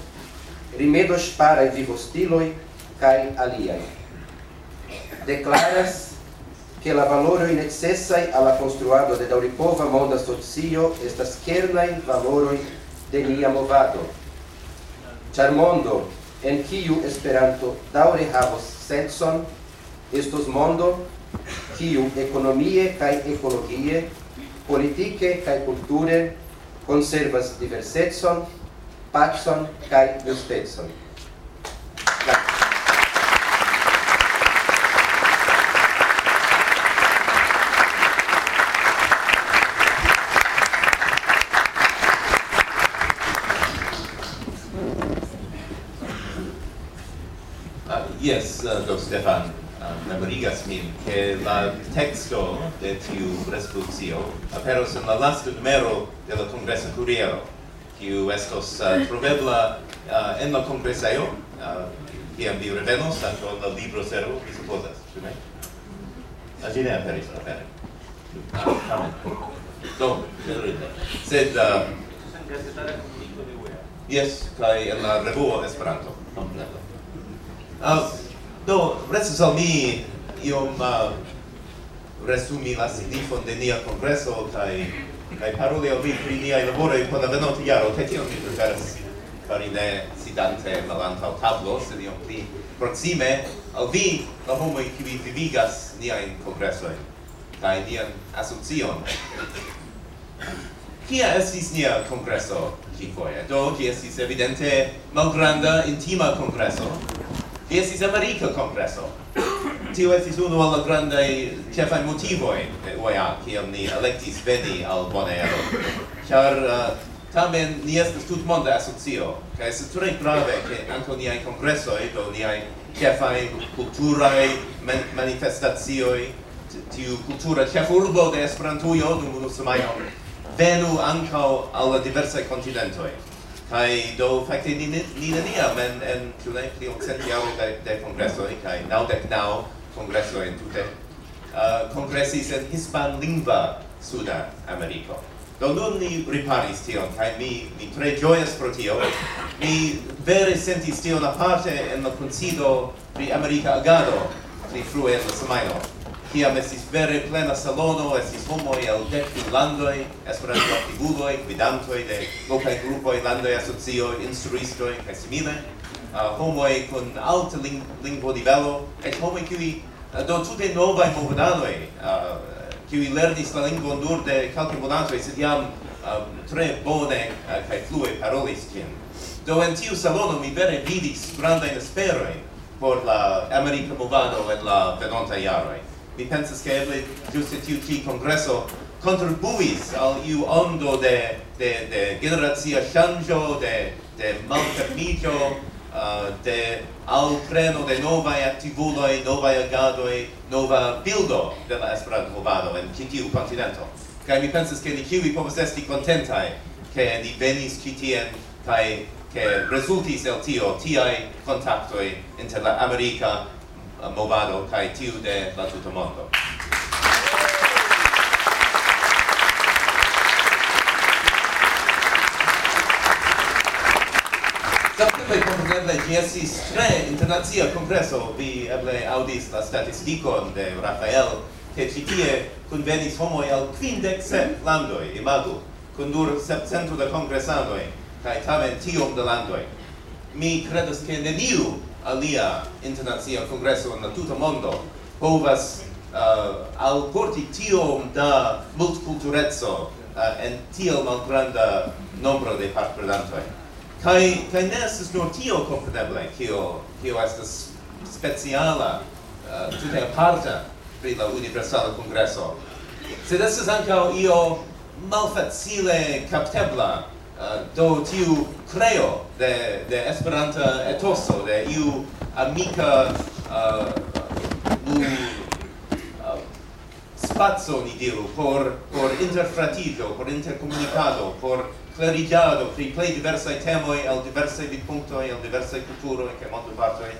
rimedos para vivostiloi cae aliai. Declaras que la valoro inexessai alla construado de Dauripova monda socio estas kernai valoroi de nia movado. Charmondo, en kiu Esperanto daure havos senson, estos mondo, kiu ekonomie kaj ekologie, politike kaj kulture conservas diversecon, pacson kaj justecon. Gracias. Yes, uh, do Stefan uh, memorigas min che la texto de tiu resolucio aperos en la lasta numero de la Congresa Curiero, kiu estos uh, trovebla uh, en la Congresaio, uh, kiam vi revenos, anto la libro servo, vi supposas, ĉu ne? Ah, ĝi ne aperis apere. Ah, amen. Do. Sed... Uh, Yes, kai en la revuo Esperanto, kompleta. Uh, do, restus al mi iom uh, resumi la signifon de nia congreso kai kai paroli al vi pri niaj laboroj por la venonta jaro kaj tion mi preferas fari ne sidante malantaŭ tablo se iom pli proxime al vi la homo homoj kiuj vivigas niajn kongresojn kai nia asocion Kia estis nia congresso cifoje? Do, ĝi estis evidente malgranda, intima congresso, Vi estis America Congresso. Tio estis unu al la grandai cefai motivoi de UEA, kiam ni electis veni al Bonaero. Char uh, tamen ni estes tutmonda asocio, ca estes tre grave che anco niai congressoi, do niai cefai culturae man manifestazioi, tiu cultura cefurbo de Esperantujo, dum unu semaino, venu anco alla diversae continentoi. Kai do fakte ni ni neniam en en ne pli ol de jaroj da kai now that now naŭ kongresoj entute uh, kongresis en hispanlingva Suda Ameriko. Do nun ni riparis tio kai mi, mi tre gioias pro tio. Mi vere sentis na parte en la concido pri America Agado, pri frue en la semaino. Kiam estis vere plena salono, estis homoj el dek landoj, Esperanto-aktivuloj, gvidantoj de lokaj grupoj, landoj, asocioj, instruistoj kaj simile, uh, homoj kun alta ling lingvo-nivelo, eĉ homoj kiuj uh, do tute novaj movodanoj, uh, kiuj lernis la lingvon nur de kelkaj monatoj, sed jam um, tre bone uh, kaj flue parolis ĝin. Do en tiu salono mi vere vidis grandajn esperojn por la Amerika movado en la venontaj jaroj mi pensas che eble giuste tiu ci congresso contribuis al iu ondo de de de generazia shangio de de malfermigio uh, de al preno de nova attivulo e nova agado e nova bildo de la esperanto movado en kitiu continento kaj mi pensas ke ni kiuj povas esti kontentaj ke ni venis ĉi tien kaj ke rezultis el tio tiaj kontaktoj inter la Amerika movado kai tiu de la tuta mondo. Samtempe kompreneble ĝi estis tre internacia kongreso, vi eble audis la statistikon de Rafael, che ci tie kunvenis homoj el quindec sep landoi imagu, kun nur sepcento de congressanoi kaj tamen tiom de landoi Mi kredas ke neniu alia internacia congresso en la tuta mondo povas uh, alporti tiom da multiculturezzo uh, en tiel malgranda nombro de partoprenantoj. Kaj kaj ne estas nur tio kompreneble, kio kio estas speciala uh, tute aparta pri la Universala congresso. Sed estas ankaŭ io malfacile kaptebla Eh, do tiu creo de de esperanta etoso de iu amica eh, uh, un uh, eh, spazio ni diru por por interfratido por intercomunicado por clarigado pri plei diversai temoi el diversai vidpunktoi al diversai kulturoi mondo mondopartoj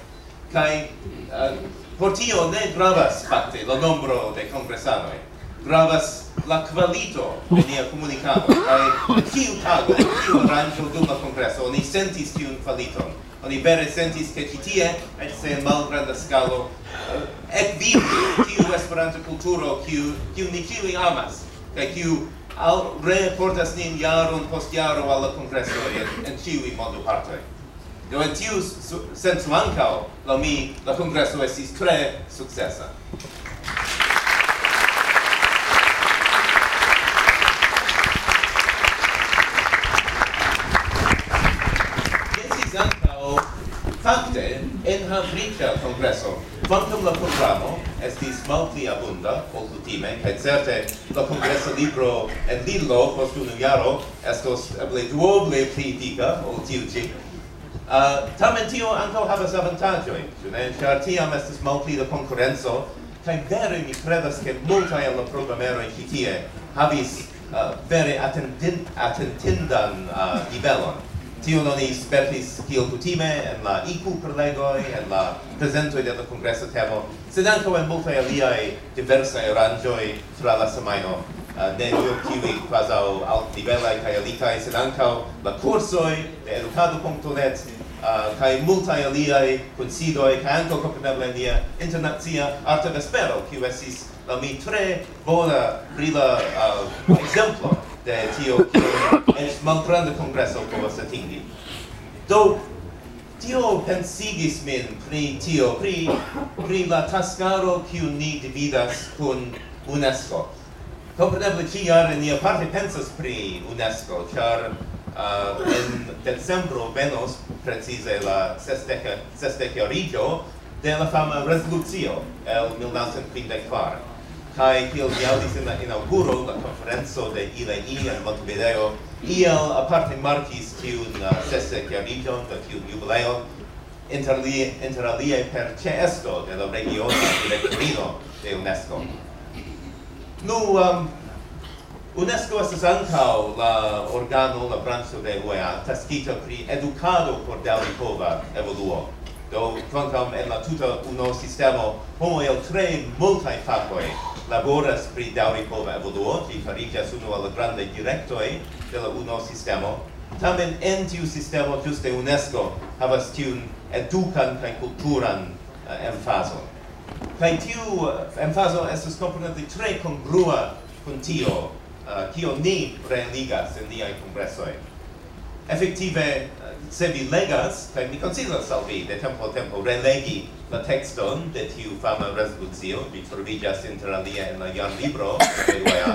kai uh, por tio ne gravas fakte la nombro de kongresanoj gravas la qualito de nia comunicado Kai kiu tago kiu aranĝo dum la kongreso oni sentis tiun kvaliton oni vere sentis ke ĉi tie eĉ se en malgranda skalo eh, ekvivis tiu Esperanto kulturo kiu kiu ni ĉiuj amas kaj kiu al reportas nin jaron post jaro al la kongreso en, en mondo mondopartoj Do en tiu sensu ankaŭ, laŭ mi, la congresso estis tre sukcesa. Fakte, en Hambrita Kongreso, quantum la programo estis malpli abunda, ol kutime, kaj certe la Kongreso libro en Lillo post unu jaro estos eble duoble pli diga ol tiu ĉi. Uh, tamen tio ankaŭ havas avantaĝojn, ĉu ne? Ĉar tiam estis malpli da konkurenco, kaj vere mi kredas ke multaj el la programeroj ĉi tie havis uh, vere atendin, atentindan uh, nivelon tio non is spertis kiel kutime en la IQ prelegoi en la presentoi de la congresso temo, sed anco en multe aliae diversae aranĝoj tra la semaino uh, eh, ne nur tiuj kvazaŭ altnivelaj cae alitae sed anco la cursoi de educado.net uh, eh, kaj multaj aliaj kunsidoj kaj anco compreneble nia internazia arte vespero, kiu esis, la mi tre bona brila eh, uh, exemplo de tio en malgranda congresso povas atingi. Do, tio pensigis min pri tio, pri, pri la che kiu ni dividas kun UNESCO. Kompreneble, ci jare ni aparte pensas pri UNESCO, char uh, en decembro venos precise la sesteca, sesteca rigio de la fama resolucio el 1954 kai tio vi audis in la inauguro la conferenzo de ILEI en Montevideo iel aparte markis tiun uh, sesdec jaricon de tiun jubileo inter, li, inter alie per ceesto de la regiona directorino de UNESCO. Nu, um, UNESCO estas ankaŭ la organo, la branĉo de UEA taskita pri edukado por daŭripova evoluo. Do, kvankam en la tuta uno sistemo, homo el tre multaj fakoj laboras pri daŭripova evoluo, ti fariĝas unu el la grandaj direktoj de la UNO sistemo. Tamen en tiu sistemo ĝuste UNESCO havas tiun edukan kaj kulturan uh, emfazon. Kaj tiu uh, emfazo estas komponente tre kongrua kun tio, uh, kio ni realigas en niaj kongresoj effektive eh, se vi legas kaj mi konsilas al vi de tempo tempo relegi la texton de tiu fama resolucio vi troviĝas inter alia en la jarlibro de UEA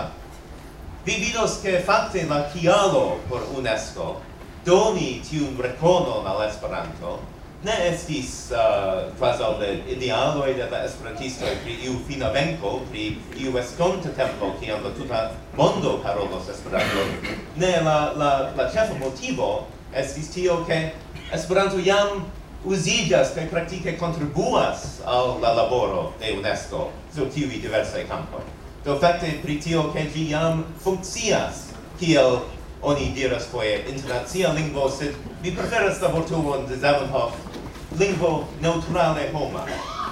vi vidos ke fakte la kialo por UNESCO doni tiun rekonon al Esperanto ne estis uh, quasi de idealoi de la esperantisto pri iu fina venko, pri iu esconta tempo, kiam la tuta mondo parolos esperanto. Ne, la, la, la cefa motivo estis tio che esperanto jam usigas kaj praktike kontribuas al la laboro de UNESCO sur tiuj diversaj kampoj. Do fakte pri tio ke ĝi jam funkcias kiel oni diras foje internacia lingvo, sed mi preferas la vortumon de Zamenhof, lingvo neutrale homa,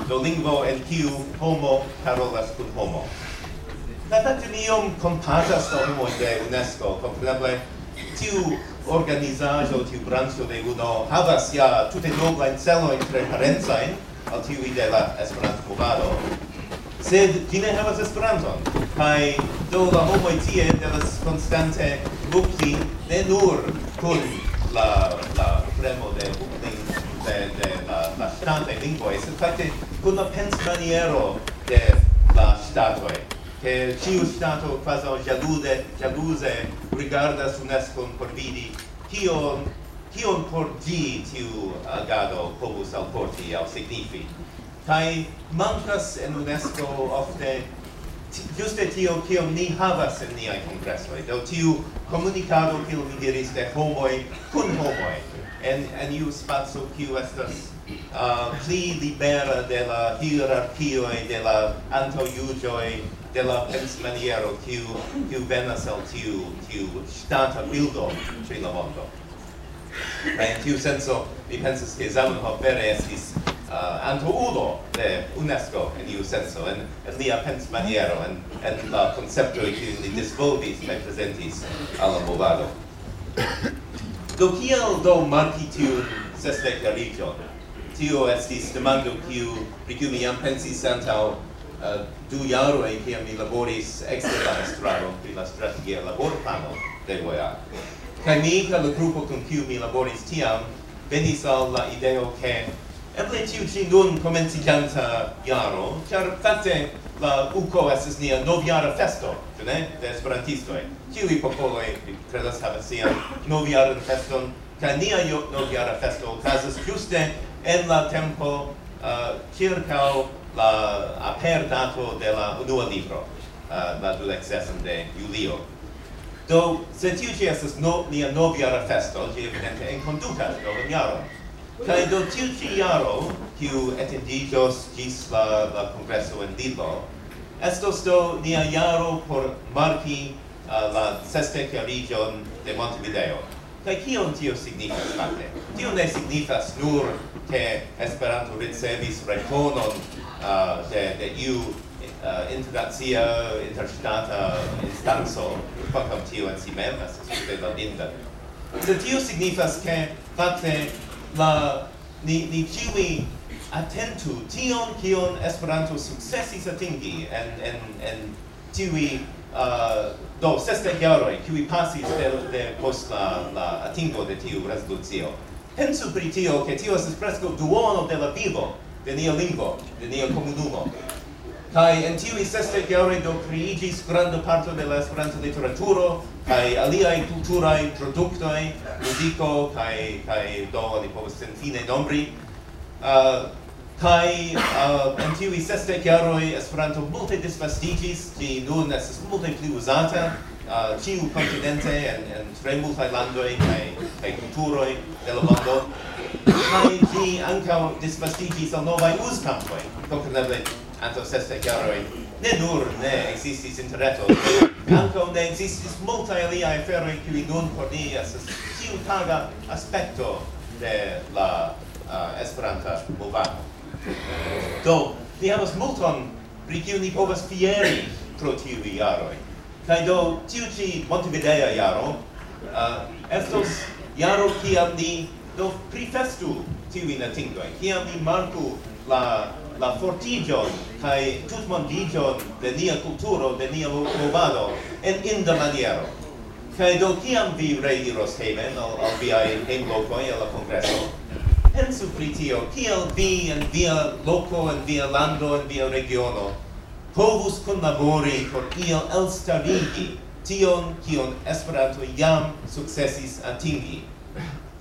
do lingvo en kiu homo parolas kun homo. La Latinium compasas la homo de UNESCO, compreneble, tiu organizajo, tiu brancio de UNO, havas ja tute noblain celoin tre parenzain, al tiui de la Esperanto-movado, sed gi ne havas Esperanton, kai do la homo tie devas constante lukti ne nur kun la la premo de lukti de de la la stante lingvoj, es fakte kun la pens maniero de la stato che ciu stato quasi jalude, jaluse rigarda su nescon por vidi kio kio por di tiu agado povus al porti al signifi. Kai mancas en UNESCO ofte giuste tio kio ni havas en niaj kongresoj do tiu komunikado kio vi diris de homoj kun homoj. En en iu spaco kiu estas uh, pli libera de la hierarkioj de la antaŭjuĝoj de la pensmaniero kiu kiu venas al tiu tiu ŝtata bildo ĉe la mondo. Kaj en tiu senso mi pensas ke Zamenhof vere estis Eh, uh, antroulo de UNESCO in iu senso, en, en lia pensmaniero, en, en la conceptoi kiu li disvolvis kaj presentis al la movado. Do kiel do marki tiun sesdek clarigion? Tio estis demando kiu, pri kiu mi jam pensis antau uh, eh, du jaroj kiam mi laboris ekster la estraro pri la strategia laborplano de Goiás. Kaj mi kaj la grupo kun kiu mi laboris tiam venis al la ideo ke Eble tiu ci nun komenciganta jaro, char fate la UCO estes nia noviara festo, ne? De esperantistoi. Ciui popoloi credas havas sian novjaran feston, ca nia noviara festo ocasas giuste en la tempo uh, circau la aper dato de la unua libro, uh, la dulexesem de Julio. Do, se tiu ci estes no, nia noviara festo, ci evidente enkondukas novan jaron. Kai do tiu ci jaro, kiu etendiĝos gis la, la congresso en Lillo, estos do nia jaro por marki uh, la sesdek region de Montevideo. Kai kion tio signifas fakte? Tio ne signifas nur che Esperanto ricevis rekonon uh, de, de iu uh, internacia interstata instanco, quancam tio en si mem estas la linda. Sed tio signifas che fakte la ni ni ciui attentu tion kion Esperanto sukcesis atingi en en en tiui uh, do sesdek jaroj kiuj pasis de, de post la, la atingo de tiu rezolucio. Pensu pri tio, ke tio estas preskaŭ duono de la vivo de nia lingvo, de nia komunumo. Kai en tiui seste jaroi do kriigis granda parto de la Esperanto literaturo, kai aliai culturai productoi, muziko kai, kai do ni povas senfine nombri. Ah, uh, kai uh, ah, en tiu seste jaroi Esperanto multe disvastigis, ki nun estes multe pli usata, uh, ah, ciu continente en, en tre multai landoi kai, kai culturoi de la mondo, kai ki ancau disvastigis al novai uscampoi, compreneble anto sesdek jaroj ne nur ne existis interreto ankaŭ ne existis multaj alia aferoj kiuj nun por ni estas ĉiutaga aspecto de la uh, Esperanta movado. Do, ni havas multon pri kiu ni povas fieri pro tiuj jaroj. Kaj do, tiu ĉi Montevidea jaro uh, estos jaro kiam ni do prifestu tiujn atingojn, kiam ni marku la la fortigion kai tut mondigion de nia kulturo de nia movado en inda maniero kai do kiam vi reiros hemen al al viai en loco al la congresso pensu pri tio kiel vi en via loco en via lando en via regiono povus kunlabori por iel elstarigi tion kion Esperanto jam sukcesis atingi.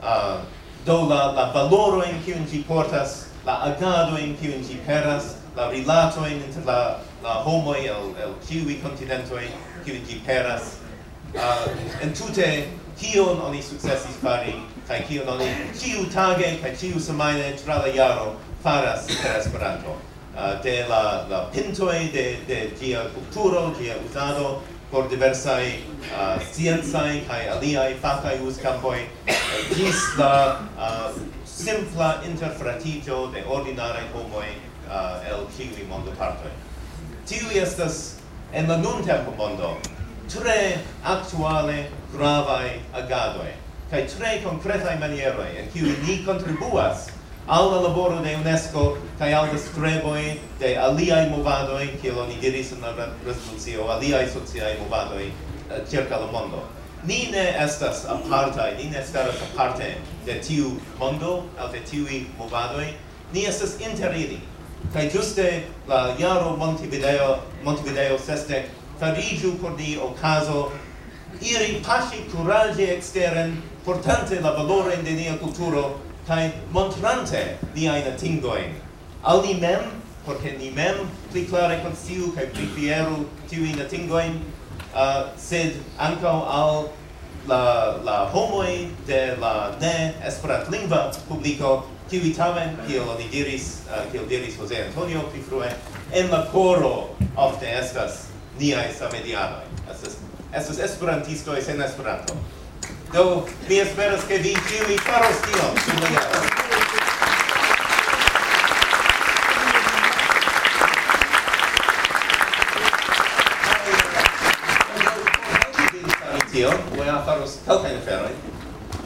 Uh, do la, la valoro in kiun ĝi portas la agado in kiu ĝi peras, la rilato in inter la la homo el el kiu kontinento kiu ĝi peras. Ah, uh, en tute kion oni sukcesis fari kaj kiu oni ĉiu tage kaj ĉiu semajne tra la jaro faras per Esperanto. Uh, de la la pintoj de de ĝia kulturo, ĝia uzado por diversai uh, ah, sciencai kai aliai fakai us campoi gis la uh, simpla interfratigio de ordinare homoi uh, el ciui mondo partoi. Tiui estas en la nun tempo mondo tre actuale gravae agadoi kai tre concretae manieroi en cui ni contribuas al la laboro de UNESCO kai al la streboi de aliai movadoi kiel oni diris en la resolucio aliai sociai movadoi uh, circa la mondo ni ne estas aparta, ni ne staras aparte de tiu mondo al de tiuj movadoi, ni estas inter ili. Kaj ĝuste la jaro Montevideo, Montevideo seste fariĝu por ni okazo iri paŝi kuraĝe eksteren, portante la valorojn de nia kulturo kaj montrante niajn atingojn al ni mem, porque ni mem pli klare konsciu kaj pli fieru tiujn atingojn, uh, sed ankaŭ al la la homoj de la ne esperantlingva publiko kiuj tamen kiel oni diris uh, kiel diris Jose Antonio pli frue en la koro ofte estas niaj samedianoj. Estas estas esperantistoj sen Esperanto. Do mi esperas ke vi ĉiuj faros tion. tio, UEA faros calcain aferoi,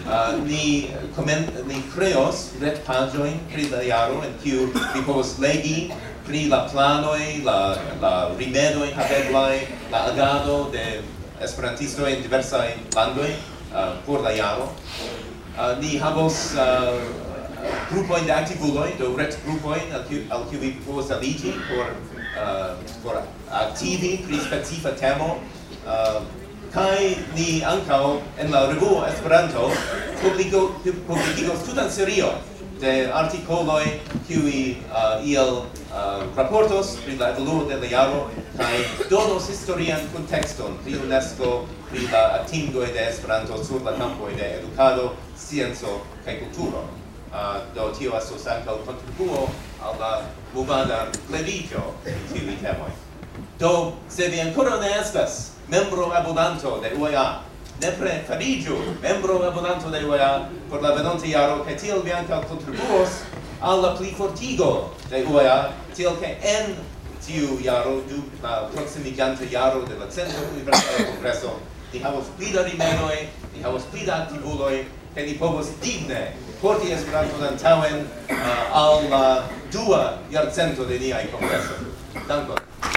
uh, ah, ni, comment, ni creos ret pagioin pri la jaro en kiu vi povos legi pri la planoi, la, la rimedoi habeblai, la agado de esperantistoi en diversai landoi uh, ah, por la jaro. Uh, ni havos uh, grupoin de activuloi, do ret grupoin al kiu, al kiu vi povos aligi por, uh, por activi pri specifa temo, uh, kai ni ankau en la revuo Esperanto publiko publikigos tutan serio de artikoloj kiuj uh, iel uh, raportos pri la evoluo de la jaro kaj donos historian kuntekston pri UNESCO pri la atingoj de Esperanto sur la kampoj de edukado, scienco kaj kulturo. Uh, do tio estos ankaŭ kontribuo al la movada leviĝo pri tiuj temoj. Do, se vi ancora ne estas membro abundanto de UEA. nepre farigiu membro abundanto de UEA por la venonta jaro che tiel vi anca contribuos alla pli fortigo de UEA, tiel ke en tiu jaro, du la proximiganta jaro de la Centro Universala Congresso, ni havos pli da rimenoi, ni havos pli da activuloi, che ni povos digne porti Esperanton antaŭen uh, al la dua jarcento de niaj kongresoj. Dankon.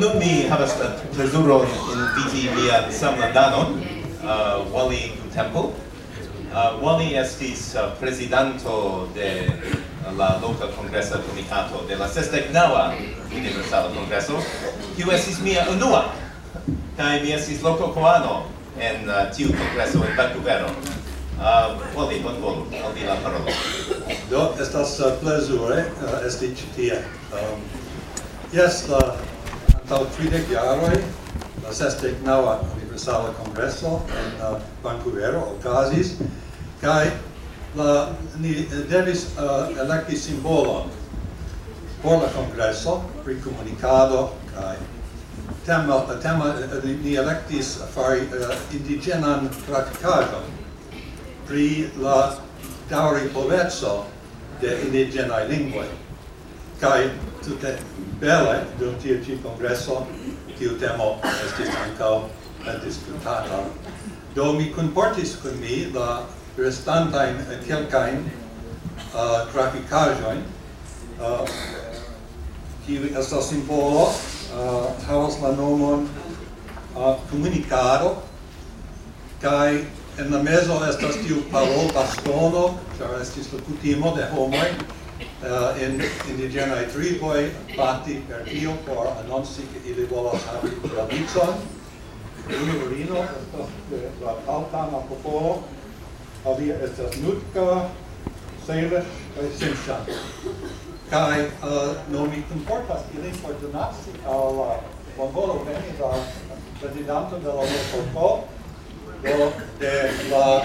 nun mi havas la plezuron inviti vian samlandanon, uh, Wally Gutempo. Uh, Wally estis uh, presidanto de la loca congresa comitato de la sestec naua universala congreso, kiu estis mia unua, kai mi estis loco coano en uh, tiu congreso en Vancouvero. Uh, Wally, bon volu, al di la parola. Do, estas uh, plezure, uh, esti citie. Um, yes, la uh, antau 30 jaroi, la sestec naua Universala congresso en uh, Vancouvero okazis kai la ni devis uh, electi simbolon por la kongreso pri komunikado kaj tema tema ni electis fari uh, indigenan praktikaĵon pri la daŭripoveco de indigenaj lingvoj kai tutte belle dum tiu ci congresso tiu temo estis ankaŭ diskutata. Do mi kunportis con mi la restantajn eh, a uh, grafikaĵojn eh, uh, eh, qui estas simbolo uh, havas la nomon uh, comunicado kai en la mezo estas tiu parol bastono, ĉar estis la kutimo de homoj uh, in indigenae triboj bati per tio por annonci che ili volas havi la pravicon, unu urino estas la altana popolo, alia estas nutka, selish kai simshan kai uh, nomi comportas ilin por donasi al la bonvolo veni da prezidanto de la Moskovo, do de la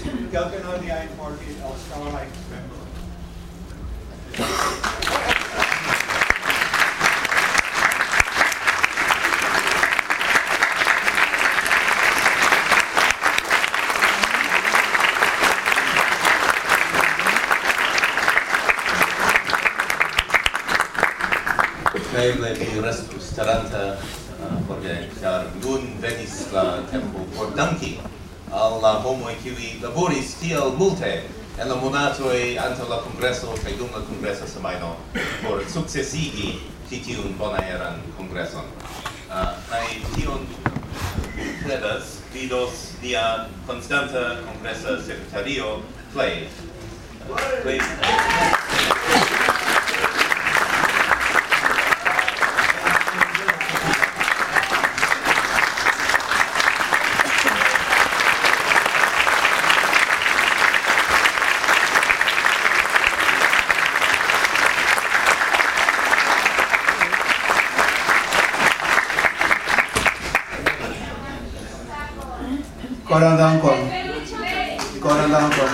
personoi kiwi laboris tiel multe en la monatoi antaŭ la kongreso kai dum la kongresa semaino por successigi titiun bona bonaeran congresson Uh, ah, kaj tion credas vidos dia constanta congressa secretario play play Koran dankon. Koran dankon.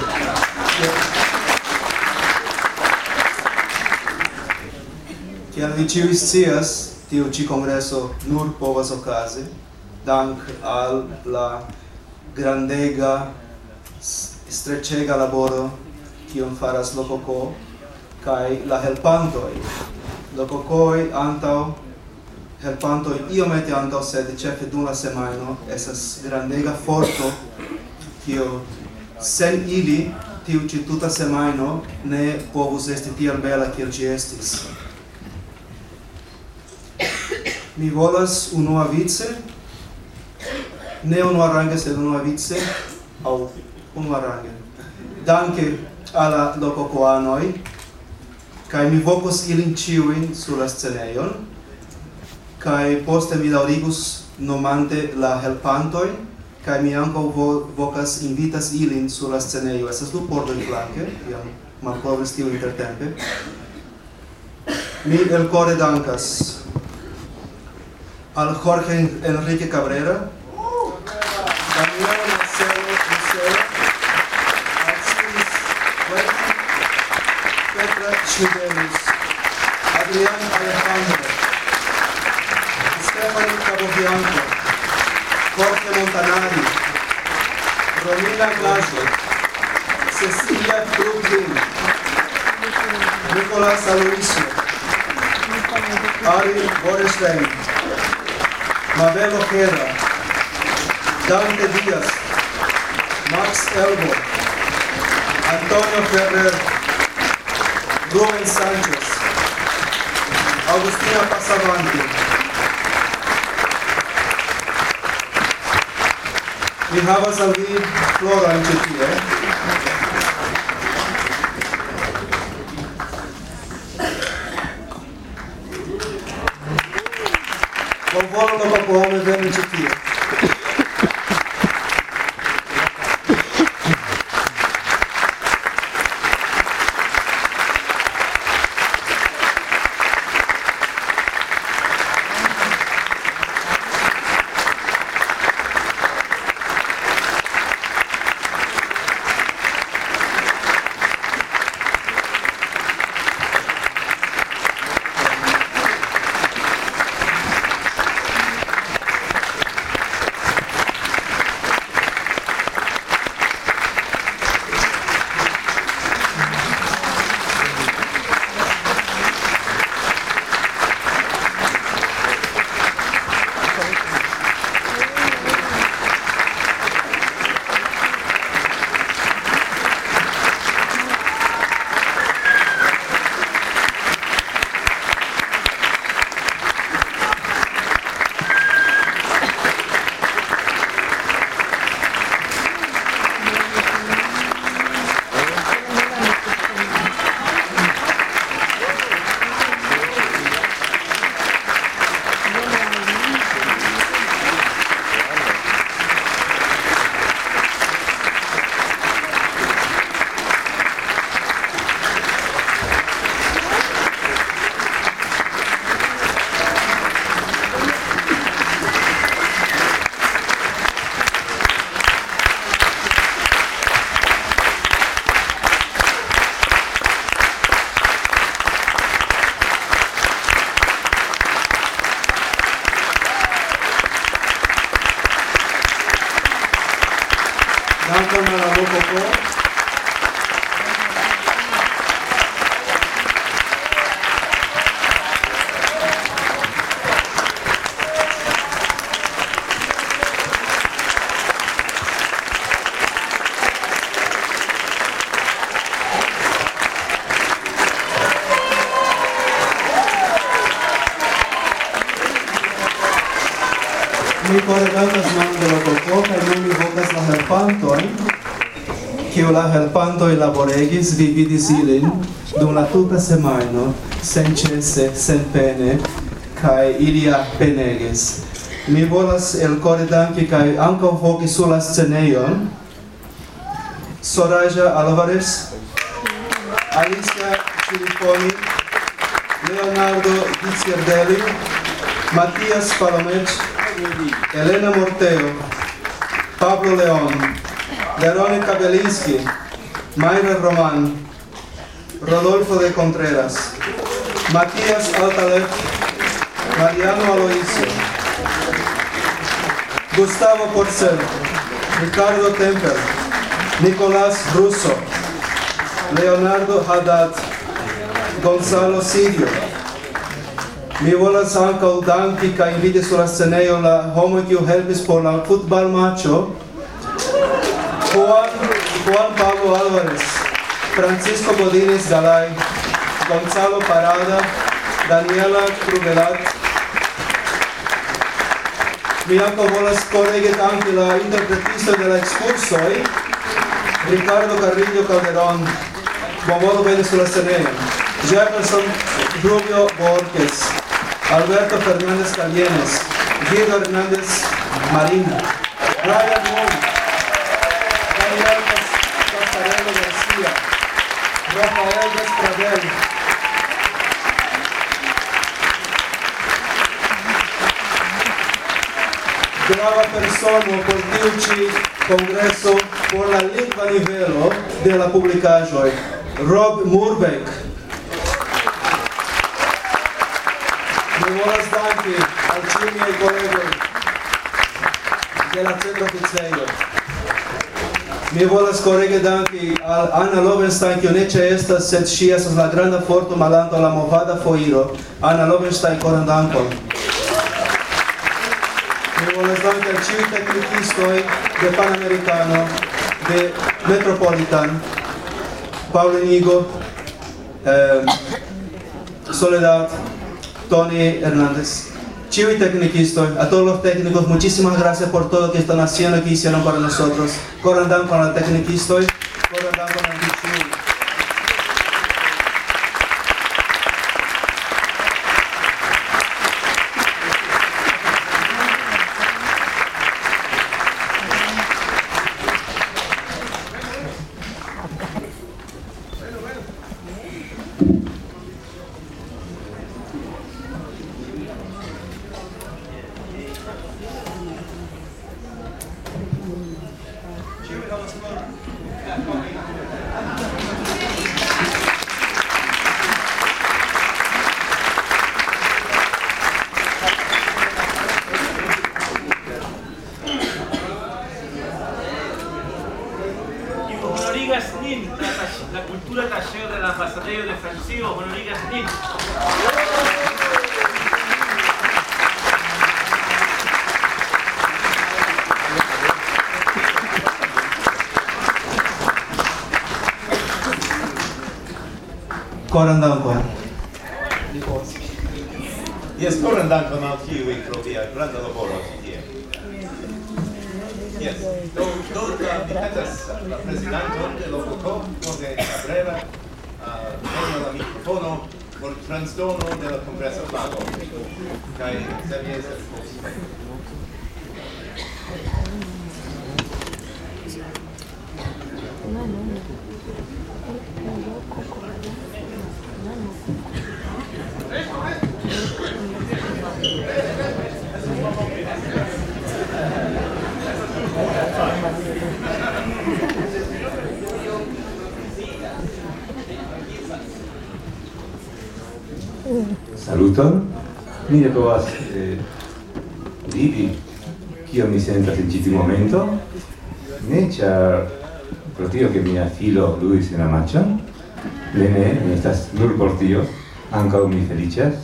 Kiel vi ĉiuj scias, tiu ĉi kongreso nur povas okazi dank al la grandega streĉega laboro kiun faras Lokoko kaj la helpantoj. Lokokoj antaŭ helpanto iomete ankaŭ, sed ĉefe dum la semajno estas grandega forto kio sen ili tiu ĉi tuta semajno ne povus esti tiel bela kiel ĝi estis. Mi volas unua vice, ne unua range, sed unua vice, au unua range. Danke alla lococoanoi, kai mi vocos ilin ciuin sur la sceneion, kai poste mi daurigus nomante la helpantoi kai mi anco vo vocas invitas ilin sur la sceneio. Estas du pordoi flanque, iam malcovris tiu intertempe. Mi el core dankas al Jorge Enrique Cabrera, Daniel Marcelo Lucero, Alcides Huerta, Petra Chidelis, Adrián Alejandro, Capobianco, Jorge Montanari, Romina Glaso, Cecilia Brooklyn, Nicolas Aloisio, Ari Borestein, Mabel Ojeda, Dante Díaz, Max Elbo, Antonio Ferrer, Rubén Sánchez, Agustina Pasavanti, We have a survey floor on Chitty. Performed a performance in Chitty. soldatoj laboregis, vi vidis ilin dum la tuta semaino, sen cese, sen pene, kai ilia peneges. Mi volas el core danki kai ankaŭ hoki sur la sceneion. Soraja Alvarez, Alicia Chiliponi, Leonardo Gizierdelli, Matias Palomec, Elena Morteo, Pablo Leon, Veronica Belinsky, Mayra Román, Rodolfo de Contreras, Matías Altalet, Mariano Aloisio, Gustavo Porcel, Ricardo Temper, Nicolás Russo, Leonardo Haddad, Gonzalo Sidio, Mi volas ankaŭ danki kaj inviti sur la scenejo la homoj kiu helpis por la futbalmaĉo. Juan, Juan Pablo Álvarez, Francisco Godínez Galay, Gonzalo Parada, Daniela Cruvelat, Mirko Bolas Correget Ángela, interpretista del excurso, ¿eh? Ricardo Carrillo Calderón, Bobodo Venezuela Serena, Jefferson Rubio Borges, Alberto Fernández Calienes, Guido Hernández Marina, Ryan Moore, Amen. brava persona por dirci congresso por la lingua nivelo della pubblicazione. Rob Murbeck Mi volas danki al ciu miei colleghi della Centro Pizzeio Mi volas correge danki al Ana Lovenstein, kio ne ĉe estas, sed ŝi estas la granda forto malantaŭ la movada foiro. Ana Lovenstein, koran dankon. Mi volas danki al ĉiuj teknikistoj de Panamericano, de Metropolitan, Paulo Inigo, eh, Soledad, Tony Hernandez. Chivo Tecniquisto, a todos los técnicos, muchísimas gracias por todo lo que están haciendo, que hicieron para nosotros. Corandán con el mi ne povas eh, vidi kio mi sentas en ĉi tiu momento. Ne ĉar pro tio ke mia filo luis en la matĉon plene mi estas nur por tio ankaŭ mi feliĉas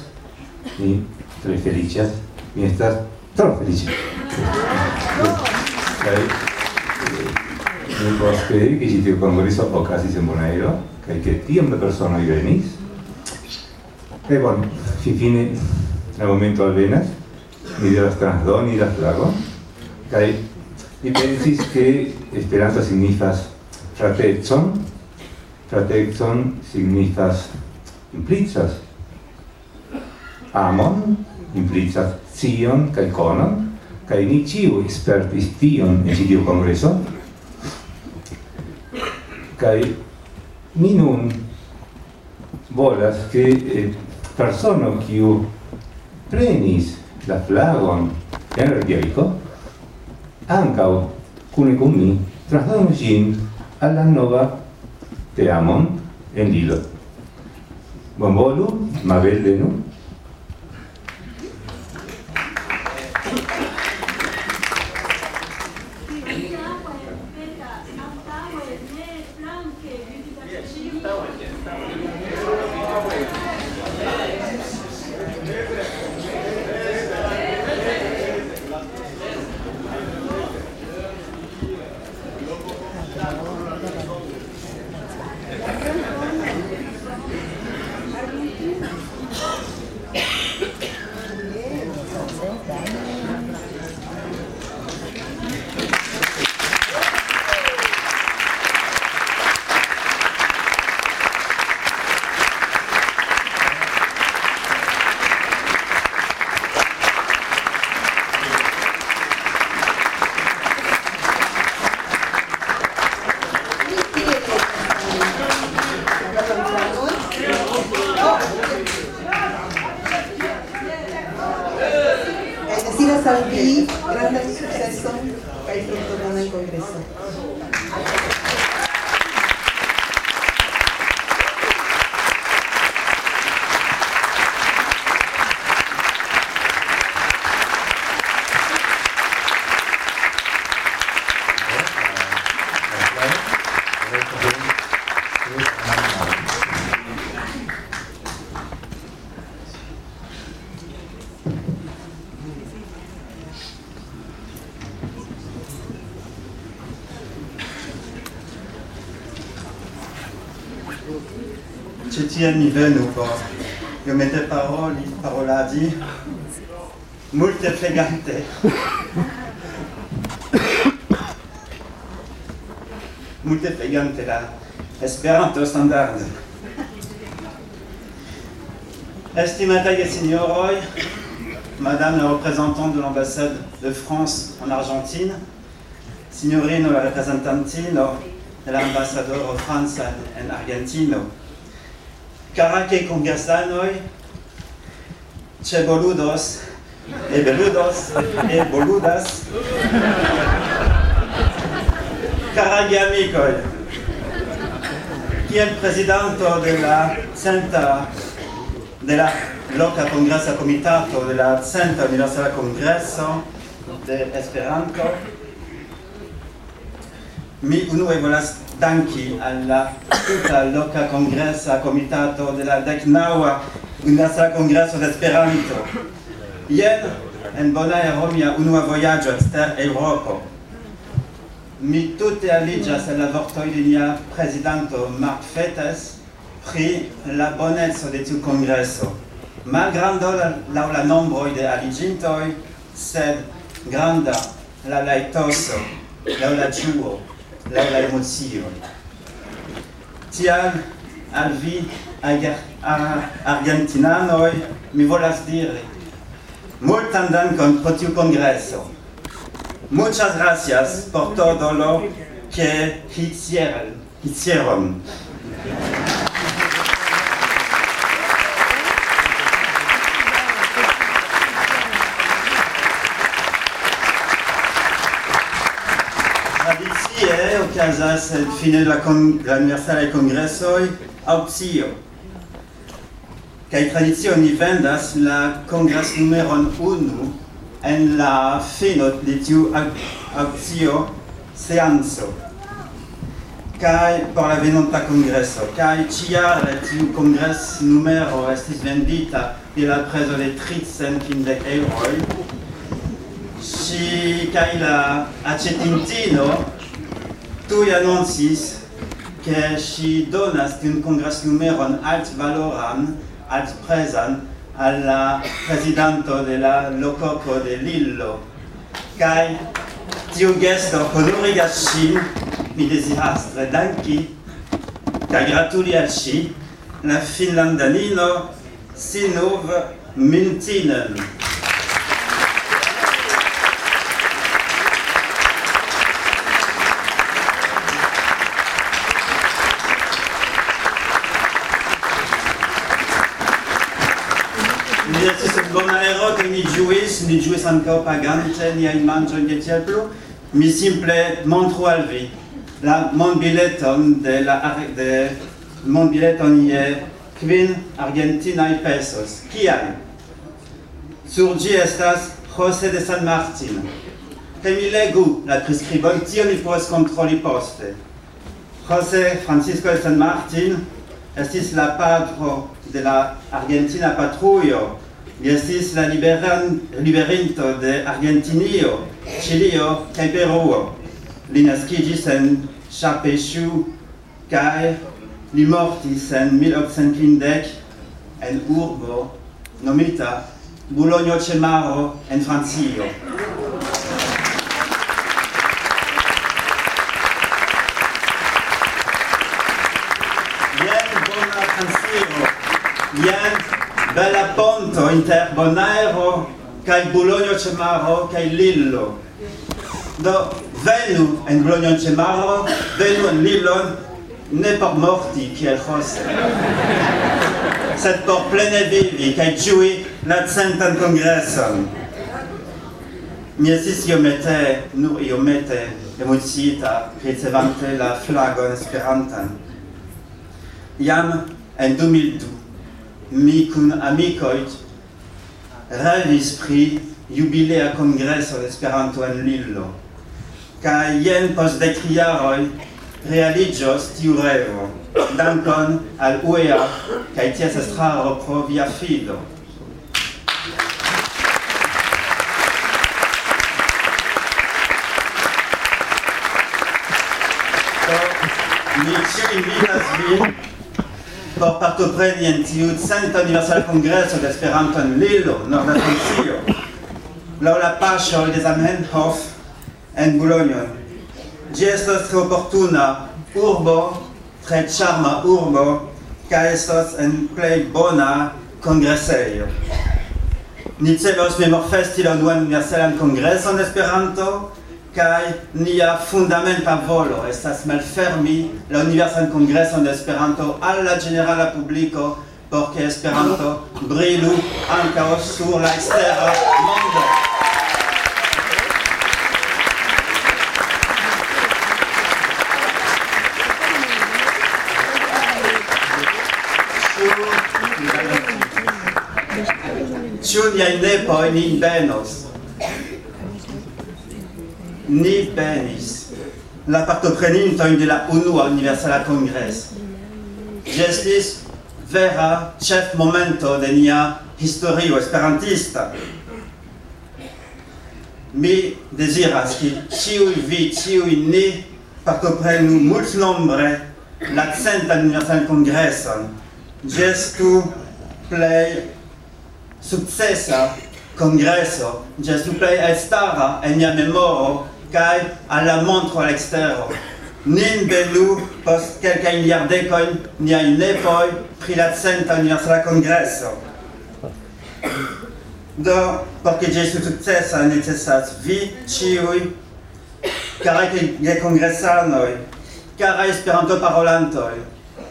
mi tre feliĉas mi estas tro feliĉa. Kaj eh, mi povas kredi ke ĉi tiu kongreso okazis en Bonaero kaj ke tiom da personoj venis. Kaj bone finfine la momento alvenas, ni de las transdón, ni de las lago. Kai, y pensis que esperanza signifas fratexon, fratexon signifas implicas amon, implicas zion, kai conon, kai ni ciu expertis tion en tiu congreso, kai ni nun volas che eh, persono kiu prenis la flagon en Reykjaviko, ancau cune cum mi ĝin al alla nova teamon en Lilo. Bonvolu, mabel denu, mi venu por io mette paroli, paroladi multe fregante. Multe fregante la esperanto standard. Estimatai signoroi, Madame la représentante de l'ambassade de France en Argentine, Signorino la rappresentantino dell'ambassador France en Argentino, karate con gastanoi boludos e beludos e boludas. Caragi amicoi. Kiel presidente de la centa de la loca congressa comitato de la centa universala congresso de Esperanto? Mi unue volas danki alla tuta loka congressa comitato de la deknaŭa gimnasta Congresso de Esperanto. Jen en Bonaero mia unua voyaggio exter Europo. Mi tutte alligias alla la vortoj de presidente prezidanto Mark Fetes pri la boneco de tiu congresso. Malgrando laŭ la nombroj de alligintoi, sed granda la lajtoso la la ĝuo la la emocioj. Tial al vi argentinanoj mi volas dire multan dankon pro tiu congresso Muchas gracias por todo lo que hicieron. hicieron. okazas en fine de la, con la universalaj kongresoj aŭcio. Kaj tradicio ni vendas la kongres numeron unu en la fino de tiu aŭcio seanco kaj por la venonta kongreso kaj ĉiare tiu kongres numero estis vendita de la prezo de tricent kvindek eŭroj ŝi kaj la aĉetintino tui annoncis che si donas tiun congresnumeron alt valoran, alt presan, alla presidente de la lococo de Lillo. Cai tiu gesto honorigas sin, mi desiras tre danki, ca gratuli al si, la finlandanino Sinov Miltinen. juis, ni juis ancao pagante niajn manĝojn je tiel mi simple montru al vi la monbileton de la de monbileton je kvin argentinaj pesos. Kial? Sur ĝi estas José de San Martin. Kaj mi legu la priskribon, tion mi povas kontroli poste. José Francisco de San Martin estis la patro de la Argentina patrujo Mi estis la liberan, liberinto de Argentinio, Chilio kaj Peruo. Li naskiĝis en Chapechu kaj li mortis en 1850 en urbo nomita Bologno Cemaro en Francio. Jen bona pensiro, jen bella ponto inter Bonaero kai Bulonjo ĉe maro kaj Lillo. Do venu en Bulonjo ĉe maro, venu en Lillo ne por morti kiel Jose, sed por plene vivi kai ĝui la centan kongreson. Mi estis iomete, nur iomete, emociita, ricevante la flagon esperantan. jam en 2002 mi kun amicoi revis pri jubilea congresso de Esperanto en Lillo. Ca jen post dek jaroj realiĝos tiu revo. Dankon al UEA ca ties estraro pro via fido. Mi ĉiuj invitas vin por partopreni en tiu Centa Universal Congreso de Esperanto en Lilo, Norda Francio, laŭ la paŝoj de Zamenhof en Bologno. Ĝi estas tre oportuna urbo, tre charma urbo, kaj estas en plej bona kongresejo. Ni celos memorfesti la duan universalan kongreson en Esperanto, kai nia fundamenta volo estas malfermi la universan kongreson de Esperanto al la generala publiko por ke Esperanto brilu ankaŭ sur la ekstera mondo. Ĉu niaj nepoj nin benos? ni benis La partoprenintojn de la unua universala kongreso. Ĝi estis vera ĉefmomento de nia historio esperantista. Mi deziras, ke ĉiuj vi, ĉiuj ni partoprenu multnombre la centan universalan kongreson. Ĝi estu plej sukcesa kongreso, ĝi estu plej elstara en nia memoro kai alla montro al extero nin belu post kelka miliardecoin ni ai nepoi pri la centa universala congresso do porque Jesu successa necessas vi ciui cara che ge congressanoi cara esperanto parolantoi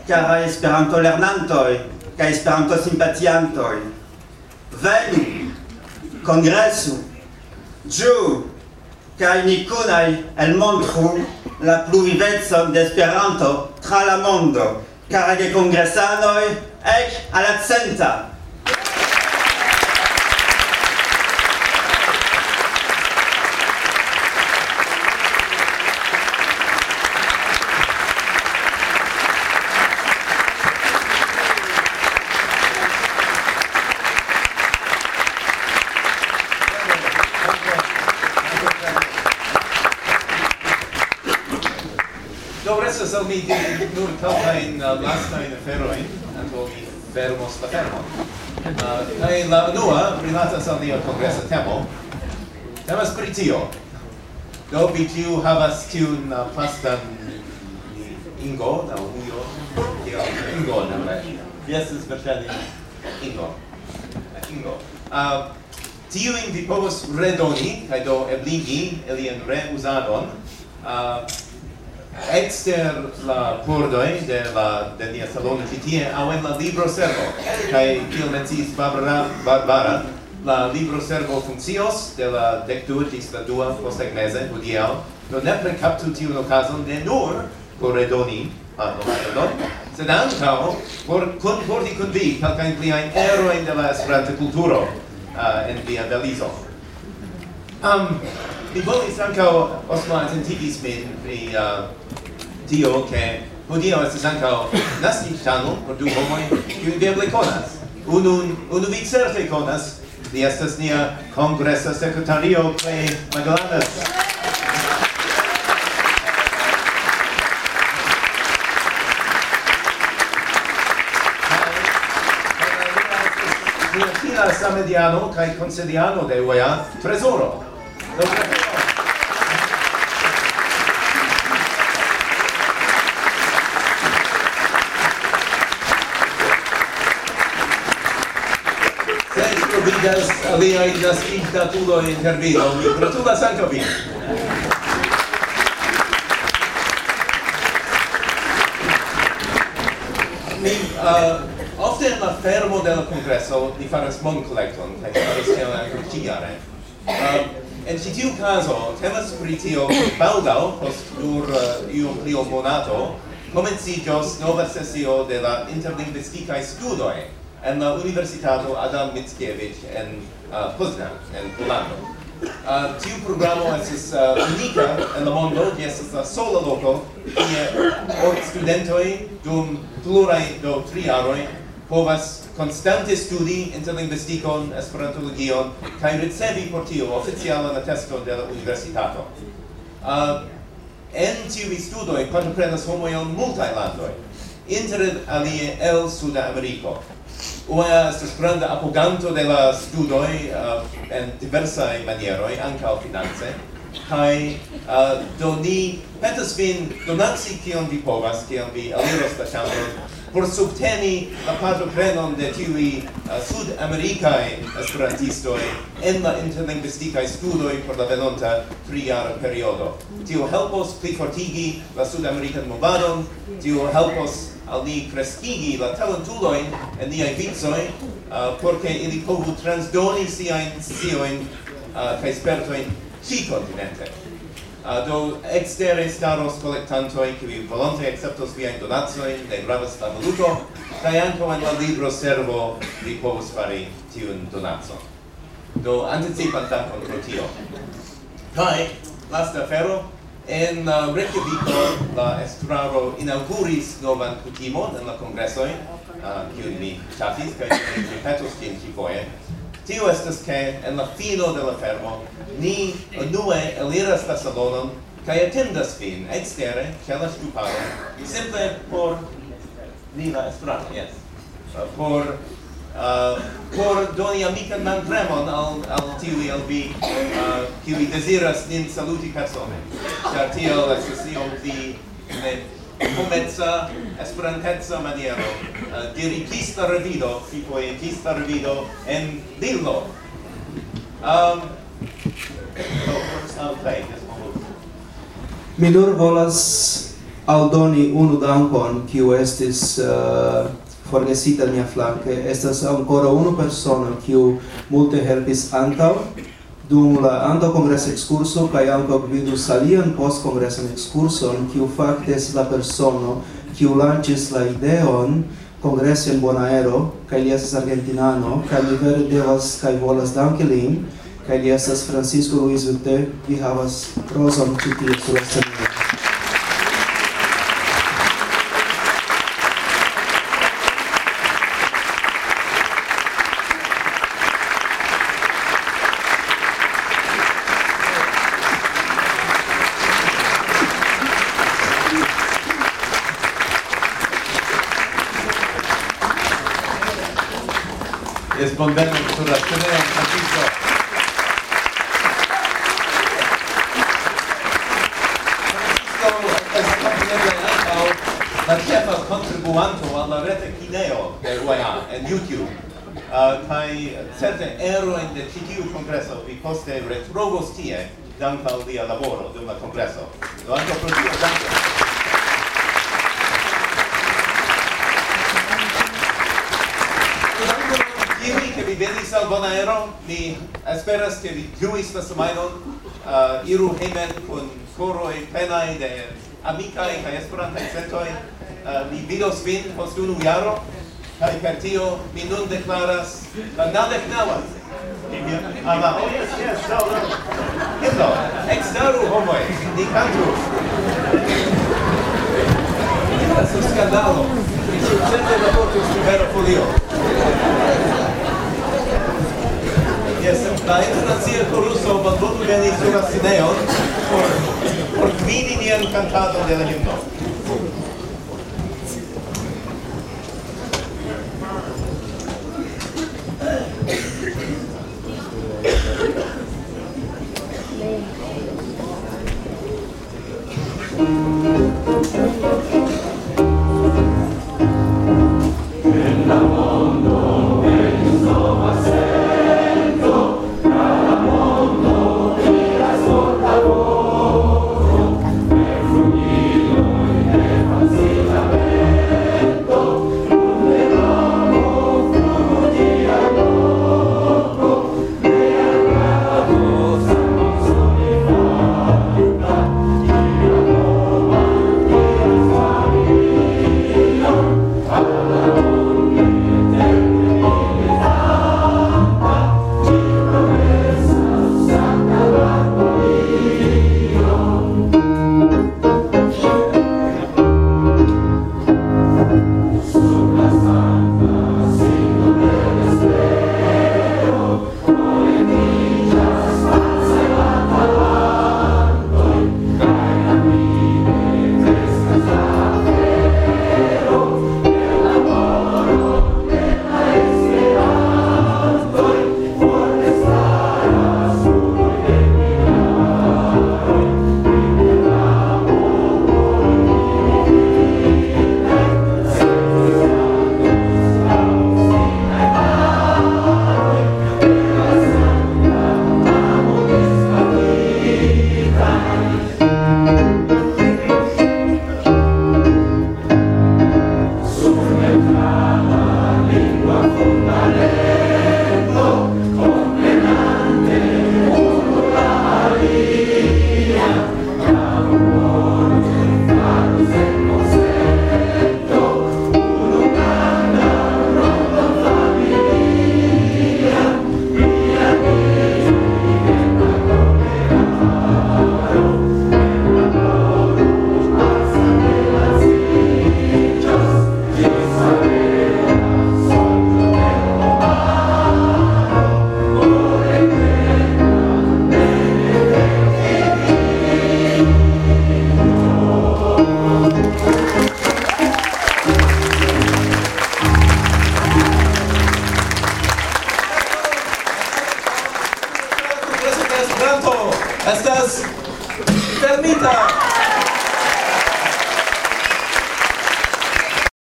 cara esperanto lernantoi ca esperanto simpatiantoi. Venu congressu giù kaj ni konaj elmontru la pluvivecon de Esperanto tra la mondo, karage kongresanoj ek al la centa. povas al mi diri nur kelkajn uh, lastajn aferojn, antaŭ mi fermos la fermon. Kaj uh, la unua rilatas al nia kongresa temo. Temas pri tio. Do vi tiu havas tiun uh, pastan ingo, aŭ ujo, tio ingo, ne vre. Vi estas verŝajne ingo. Ingo. Uh, tiujn vi povos redoni, kaj do ebligi ilian reuzadon, uh, exter la pordoi de la de nia salono ĉi tie aŭ en la libro servo kaj kiel menciis Barbara Barbara la libro servo funkcios de la dekdua ĝis la dua posttagmeze hodiaŭ do nepre kaptu tiun okazon ne nur por redoni pardon, sed ankaŭ por kunporti kun vi kelkajn pliajn erojn de la Esperanta kulturo uh, en via belizo. Um, mi volis ankaŭ Osman atentigis min pri uh, tio che Hodiaŭ estas ankaŭ naskiĝtano por du homoj, kiujn vi eble konas. Unun, unu vi certe konas, li estas nia kongresa sekretario Clay Magallanes. Nia samediano kaj konsiliano de UEA Trezoro. viaj tudo en Herbilo. Mi gratulas ankaŭ vin. Mi uh, ofte en la fermo del congresso kongreso ni faras collecton kaj faras tion ankaŭ ĉi-jare. Uh, eh, En ci tiu caso temas pri tio baldaŭ post nur uh, eh, iom pli monato komenciĝos nova sesio de la interlingvistikaj studoj en la Universitato Adam Mickiewicz en uh, Poznan, en Polando. Uh, tiu programo estis uh, unika en la mondo, ĝi estas la sola loko kie or studentoj dum pluraj do tri jaroj povas konstante studi interlingvistikon, esperantologion kaj ricevi por tio oficialan ateston de la universitato. Uh, en tiuj studoj partoprenas homoj el multaj landoj, inter alie el Suda Ameriko. Una estas granda apoganto de la studoi uh, en diversai manieroi, anca finance, kai uh, do ni petas vin donaci kion vi povas, kion vi aliros la chambro, por subteni la partoprenon de tiui uh, sud-americae esperantistoi en la interlingvisticae studoi por la venonta triara periodo. Tio helpos plifortigi la sud-american movadon, tio helpos al li crescigi la talentuloin en niai vizoin, uh, porque ili povu transdoni siain sioin uh, ca espertoin ci continente. Uh, do extere staros collectantoi qui volonte acceptos viain donatsoin, ne gravas la valuto, cae anco en la libro servo vi povus fari tiun donatson. Do anticipan dankon pro tio. Kai, lasta ferro, en uh, Reykjaviko la estraro inauguris novan kutimon en la kongresoj, kiu uh, mi ŝatis kaj mi ripetos ĝin ĉifoje. Tio estas ke en la fino de la fermo ni unue eliras la salonon kaj atendas vin ekstere ĉe la ŝtuparo, simple por ni la estraro, jes, uh, por uh, por doni amikan manpremon al, al tiui al vi, uh, kiui desiras nin saluti persone. Char tio estas iom pli ne komenca, esperantezza maniero, uh, dirigista revido, pipoetista revido en dillo Um, so, first I'll play this moment. Mi nur volas aldoni unu dankon, kiu estis uh, forgesita mia flanque. Estas ancora unu persona kiu multe helpis antau, dum la antaŭ kongresa excurso kai anco vidu salian post kongresan ekskurson kiu fakte es la persona kiu lanĉis la ideon kongresi en Bonaero kai li estas argentinano kai mi vere devas kai volas danke lin kai li estas Francisco Luis Vite. Vi havas rozon ĉi tie sur la poste retrovos tie dank al via laboro dum la kongreso. Do ankaŭ pro tio danke. Iwi che vi venis al Bonaero, mi esperas che vi giuis la semainon, uh, iru hejmen kun coroi penai de amicae ca esperantaj sentoj. Uh, mi vidos vin post unu jaro, kai per tio mi nun declaras la nadek naŭan. Ama, oh yes, yes, so no. Himno, exdaru homoj, ni kantu. Estas un skandalo, mi sucente raportus libero folio. Yes, la internacia coruso malbonu venis sur la sineon por, por gvidi nian cantadon de la himno.